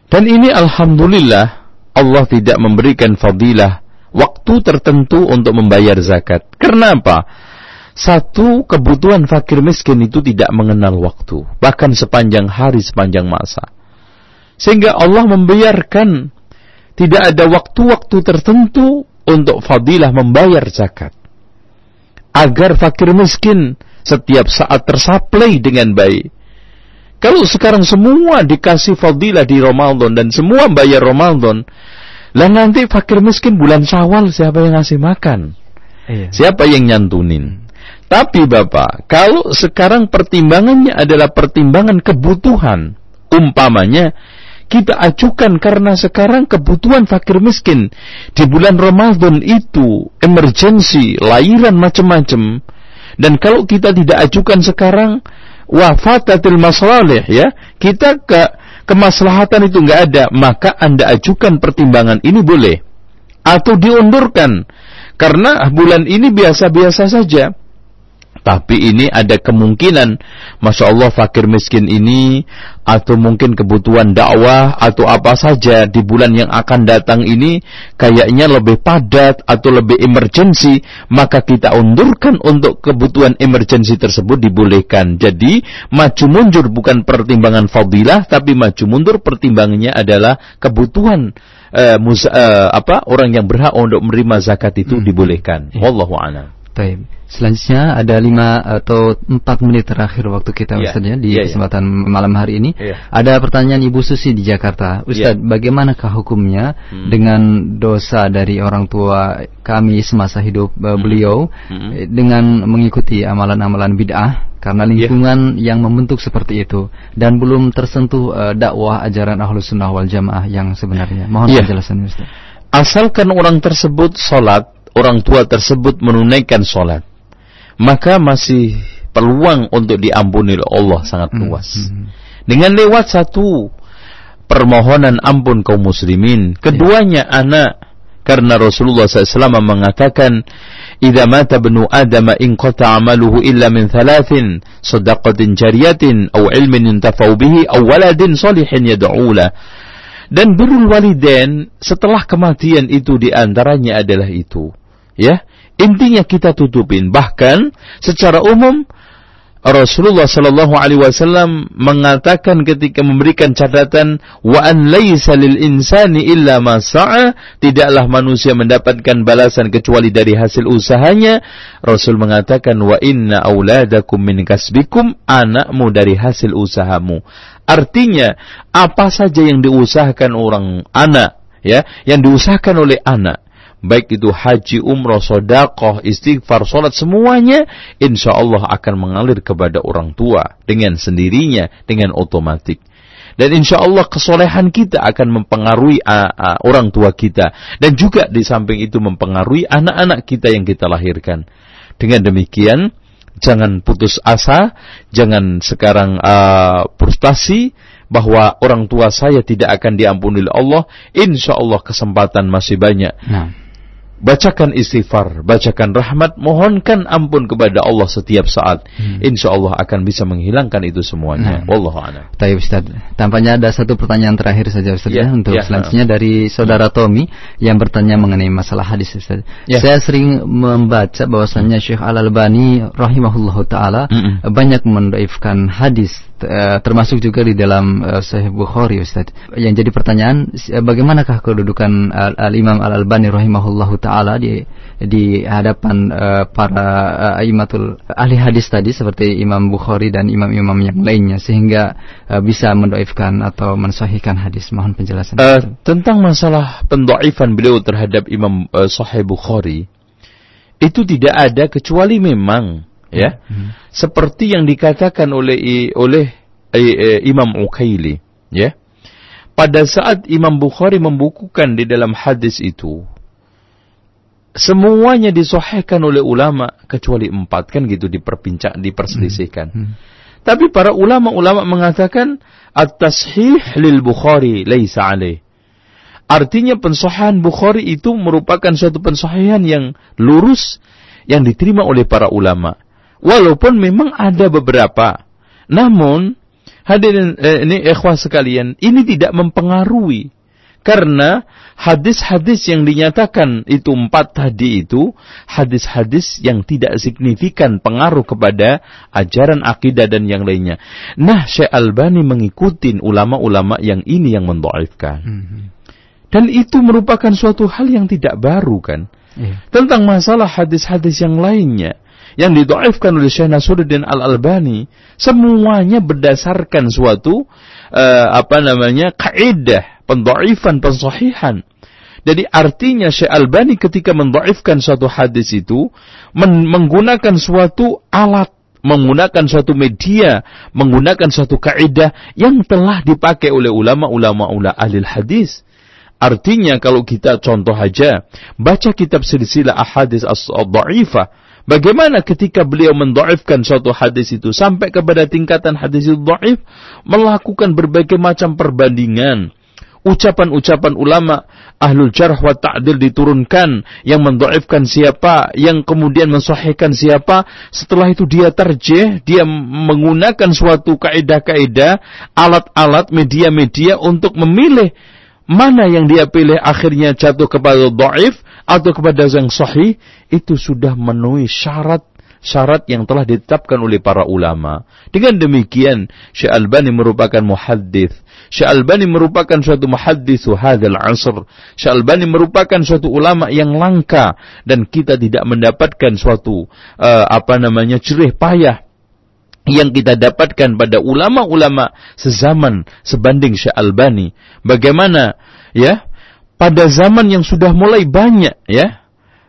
Dan ini alhamdulillah Allah tidak memberikan fadilah waktu tertentu untuk membayar zakat. Karena apa? Satu, kebutuhan fakir miskin itu tidak mengenal waktu. Bahkan sepanjang hari, sepanjang masa. Sehingga Allah membiarkan tidak ada waktu-waktu tertentu untuk fadilah membayar zakat. Agar fakir miskin setiap saat tersaplai dengan baik. Kalau sekarang semua dikasih fadilah di Ramadan dan semua bayar Ramadan, lah nanti fakir miskin bulan Syawal siapa yang ngasih makan? Iya. Siapa yang nyantunin? Tapi Bapak, kalau sekarang pertimbangannya adalah pertimbangan kebutuhan, umpamanya kita acukan karena sekarang kebutuhan fakir miskin di bulan Ramadan itu emergensi, lahiran macam-macam. Dan kalau kita tidak ajukan sekarang wafatatil masalih ya, kita ke kemaslahatan itu nggak ada, maka Anda ajukan pertimbangan ini boleh atau diundurkan karena bulan ini biasa-biasa saja. Tapi ini ada kemungkinan, masya Allah fakir miskin ini, atau mungkin kebutuhan dakwah atau apa saja di bulan yang akan datang ini, kayaknya lebih padat atau lebih emergensi, maka kita undurkan untuk kebutuhan emergensi tersebut dibolehkan. Jadi maju mundur bukan pertimbangan fadilah, tapi maju mundur pertimbangannya adalah kebutuhan uh, musa, uh, apa orang yang berhak untuk menerima zakat itu hmm. dibolehkan. Yeah. Wallahu a'lam. Selanjutnya ada lima atau empat menit terakhir waktu kita yeah. Ustaz ya di yeah, iya. kesempatan yeah. malam hari ini. Yeah. Ada pertanyaan Ibu Susi di Jakarta. Ustaz, yeah. bagaimanakah hukumnya hmm. dengan dosa dari orang tua kami semasa hidup uh, beliau hmm. dengan mengikuti amalan-amalan bid'ah karena iya. lingkungan yeah. yang membentuk seperti itu dan belum tersentuh uh, dakwah ajaran Ahlus Sunnah wal Jamaah yang sebenarnya. Mohon yeah. penjelasannya Ustaz. Asalkan orang tersebut sholat, orang tua tersebut menunaikan sholat maka masih peluang untuk diampuni oleh Allah sangat hmm, luas. Hmm. Dengan lewat satu permohonan ampun kaum muslimin, keduanya ya. anak karena Rasulullah SAW mengatakan idza mata bnu adam in qata amaluhu illa min thalathin sadaqatin jariyatin aw ilmin yuntafau bihi aw waladin salihin yad'u dan birrul walidain setelah kematian itu di antaranya adalah itu ya Intinya kita tutupin. Bahkan secara umum Rasulullah Shallallahu Alaihi Wasallam mengatakan ketika memberikan catatan wa an laisa lil insani illa ma tidaklah manusia mendapatkan balasan kecuali dari hasil usahanya Rasul mengatakan wa inna auladakum min kasbikum anakmu dari hasil usahamu artinya apa saja yang diusahakan orang anak ya yang diusahakan oleh anak baik itu haji, umroh, sodakoh, istighfar, solat, semuanya insya Allah akan mengalir kepada orang tua dengan sendirinya, dengan otomatik. Dan insya Allah kesolehan kita akan mempengaruhi uh, uh, orang tua kita. Dan juga di samping itu mempengaruhi anak-anak kita yang kita lahirkan. Dengan demikian, jangan putus asa, jangan sekarang uh, frustasi, bahwa orang tua saya tidak akan diampuni oleh Allah, insya Allah kesempatan masih banyak. Nah bacakan istighfar, bacakan rahmat, mohonkan ampun kepada Allah setiap saat. Hmm. Insya Allah akan bisa menghilangkan itu semuanya. Nah. Wallahu a'lam. Baik Ustaz. Tampaknya ada satu pertanyaan terakhir saja Ustaz ya, ya untuk ya, selanjutnya nah. dari saudara Tommy yang bertanya mengenai masalah hadis Ustaz. Ya. Saya sering membaca bahwasanya Syekh Al-Albani rahimahullahu taala -mm. banyak mendoifkan hadis Eh, termasuk juga di dalam uh, Sahih Bukhari Ustaz. Yang jadi pertanyaan eh, bagaimanakah kedudukan Al-Imam Al-Albani rahimahullahu taala di di hadapan uh, para uh, imatul ahli hadis tadi seperti Imam Bukhari dan imam-imam yang lainnya sehingga uh, bisa mendoifkan atau mensahihkan hadis. Mohon penjelasan. Uh, tentang masalah pendoifan beliau terhadap Imam uh, Sahih Bukhari itu tidak ada kecuali memang ya hmm. seperti yang dikatakan oleh oleh eh, Imam Ukaili ya pada saat Imam Bukhari membukukan di dalam hadis itu semuanya disahihkan oleh ulama kecuali empat kan gitu diperbincang diperselisihkan hmm. Hmm. tapi para ulama-ulama mengatakan at-tashih lil Bukhari laisa alaih Artinya pensahihan Bukhari itu merupakan suatu pensahihan yang lurus yang diterima oleh para ulama. Walaupun memang ada beberapa. Namun, hadirin eh, ini ikhwah sekalian, ini tidak mempengaruhi. Karena hadis-hadis yang dinyatakan itu empat tadi itu, hadis-hadis yang tidak signifikan pengaruh kepada ajaran akidah dan yang lainnya. Nah, Syekh Albani mengikuti ulama-ulama yang ini yang mendoaifkan. Mm -hmm. Dan itu merupakan suatu hal yang tidak baru kan. Yeah. Tentang masalah hadis-hadis yang lainnya yang didoaifkan oleh Syekh Nasruddin Al-Albani semuanya berdasarkan suatu uh, apa namanya kaidah pendoifan pensahihan. Jadi artinya Syekh Albani ketika mendoifkan suatu hadis itu men menggunakan suatu alat menggunakan suatu media, menggunakan suatu kaidah yang telah dipakai oleh ulama-ulama ulama ahli hadis. Artinya kalau kita contoh aja baca kitab silsilah ahadis as-dhaifah Bagaimana ketika beliau mendoifkan suatu hadis itu sampai kepada tingkatan hadis itu doif, melakukan berbagai macam perbandingan, ucapan-ucapan ulama ahlul jarh wa ta'dil diturunkan yang mendoifkan siapa yang kemudian mensahihkan siapa. Setelah itu dia terjeh dia menggunakan suatu kaidah-kaidah alat-alat media-media untuk memilih mana yang dia pilih akhirnya jatuh kepada doif atau kepada yang sahih. Itu sudah memenuhi syarat syarat yang telah ditetapkan oleh para ulama. Dengan demikian, Syekh Albani merupakan muhaddis. Syekh Albani merupakan suatu muhaddis hadzal asr. Syekh Albani merupakan suatu ulama yang langka dan kita tidak mendapatkan suatu uh, apa namanya jerih payah yang kita dapatkan pada ulama-ulama sezaman sebanding Syekh Albani. Bagaimana ya? Pada zaman yang sudah mulai banyak ya,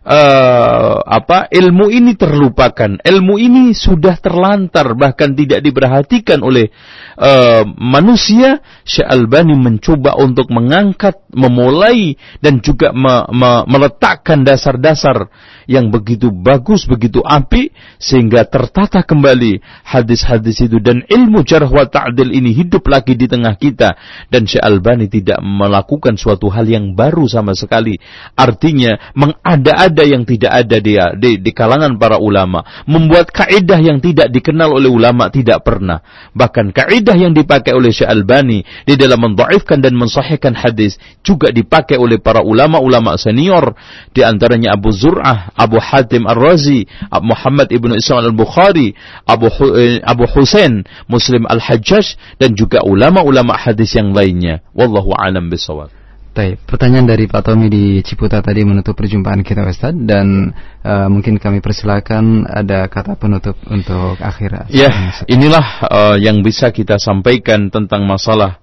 uh, apa ilmu ini terlupakan, ilmu ini sudah terlantar bahkan tidak diperhatikan oleh uh, manusia. Syekh Albani mencoba untuk mengangkat, memulai dan juga me, me, meletakkan dasar-dasar yang begitu bagus, begitu api sehingga tertata kembali hadis-hadis itu dan ilmu jarh wa ta'dil ini hidup lagi di tengah kita dan Syekh Albani tidak melakukan suatu hal yang baru sama sekali. Artinya mengada-ada yang tidak ada dia di, di kalangan para ulama, membuat kaidah yang tidak dikenal oleh ulama tidak pernah. Bahkan kaidah yang dipakai oleh Syekh Albani di dalam mendhaifkan dan mensahihkan hadis juga dipakai oleh para ulama-ulama senior di antaranya Abu Zur'ah Abu Hatim Ar-Razi, Muhammad Ibnu Ismail Al-Bukhari, Abu, eh, Abu Husain, Muslim Al-Hajjaj, dan juga ulama-ulama hadis yang lainnya. Wallahu alam bisawab. Baik, pertanyaan dari Pak Tommy di Ciputa tadi menutup perjumpaan kita Ustaz dan uh, mungkin kami persilakan ada kata penutup untuk akhir. Ya, inilah uh, yang bisa kita sampaikan tentang masalah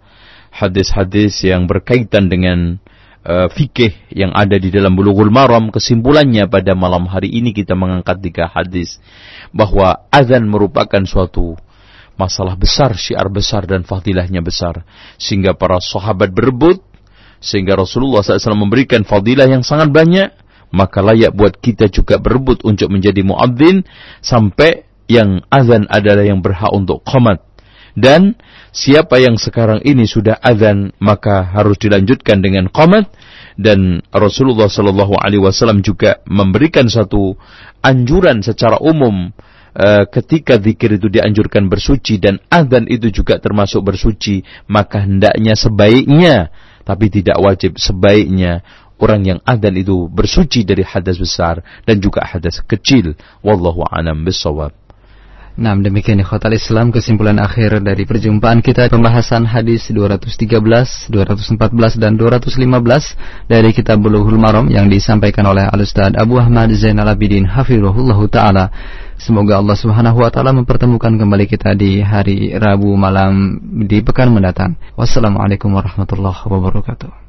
hadis-hadis yang berkaitan dengan uh, fikih yang ada di dalam Bulughul Maram. Kesimpulannya pada malam hari ini kita mengangkat tiga hadis bahwa azan merupakan suatu masalah besar, syiar besar dan fadilahnya besar. Sehingga para sahabat berebut sehingga Rasulullah SAW memberikan fadilah yang sangat banyak. Maka layak buat kita juga berebut untuk menjadi muadzin sampai yang azan adalah yang berhak untuk qomat dan siapa yang sekarang ini sudah azan maka harus dilanjutkan dengan qamat. Dan Rasulullah Shallallahu Alaihi Wasallam juga memberikan satu anjuran secara umum uh, ketika zikir itu dianjurkan bersuci dan azan itu juga termasuk bersuci maka hendaknya sebaiknya tapi tidak wajib. Sebaiknya orang yang adzan itu bersuci dari hadas besar dan juga hadas kecil. Wallahu alam bisawab Nah, demikian ikhwatal Islam kesimpulan akhir dari perjumpaan kita pembahasan hadis 213, 214 dan 215 dari kitab Bulughul Maram yang disampaikan oleh Al-Ustaz Abu Ahmad Zainal Abidin hafizahullah taala. Semoga Allah Subhanahu wa taala mempertemukan kembali kita di hari Rabu malam di pekan mendatang. Wassalamualaikum warahmatullahi wabarakatuh.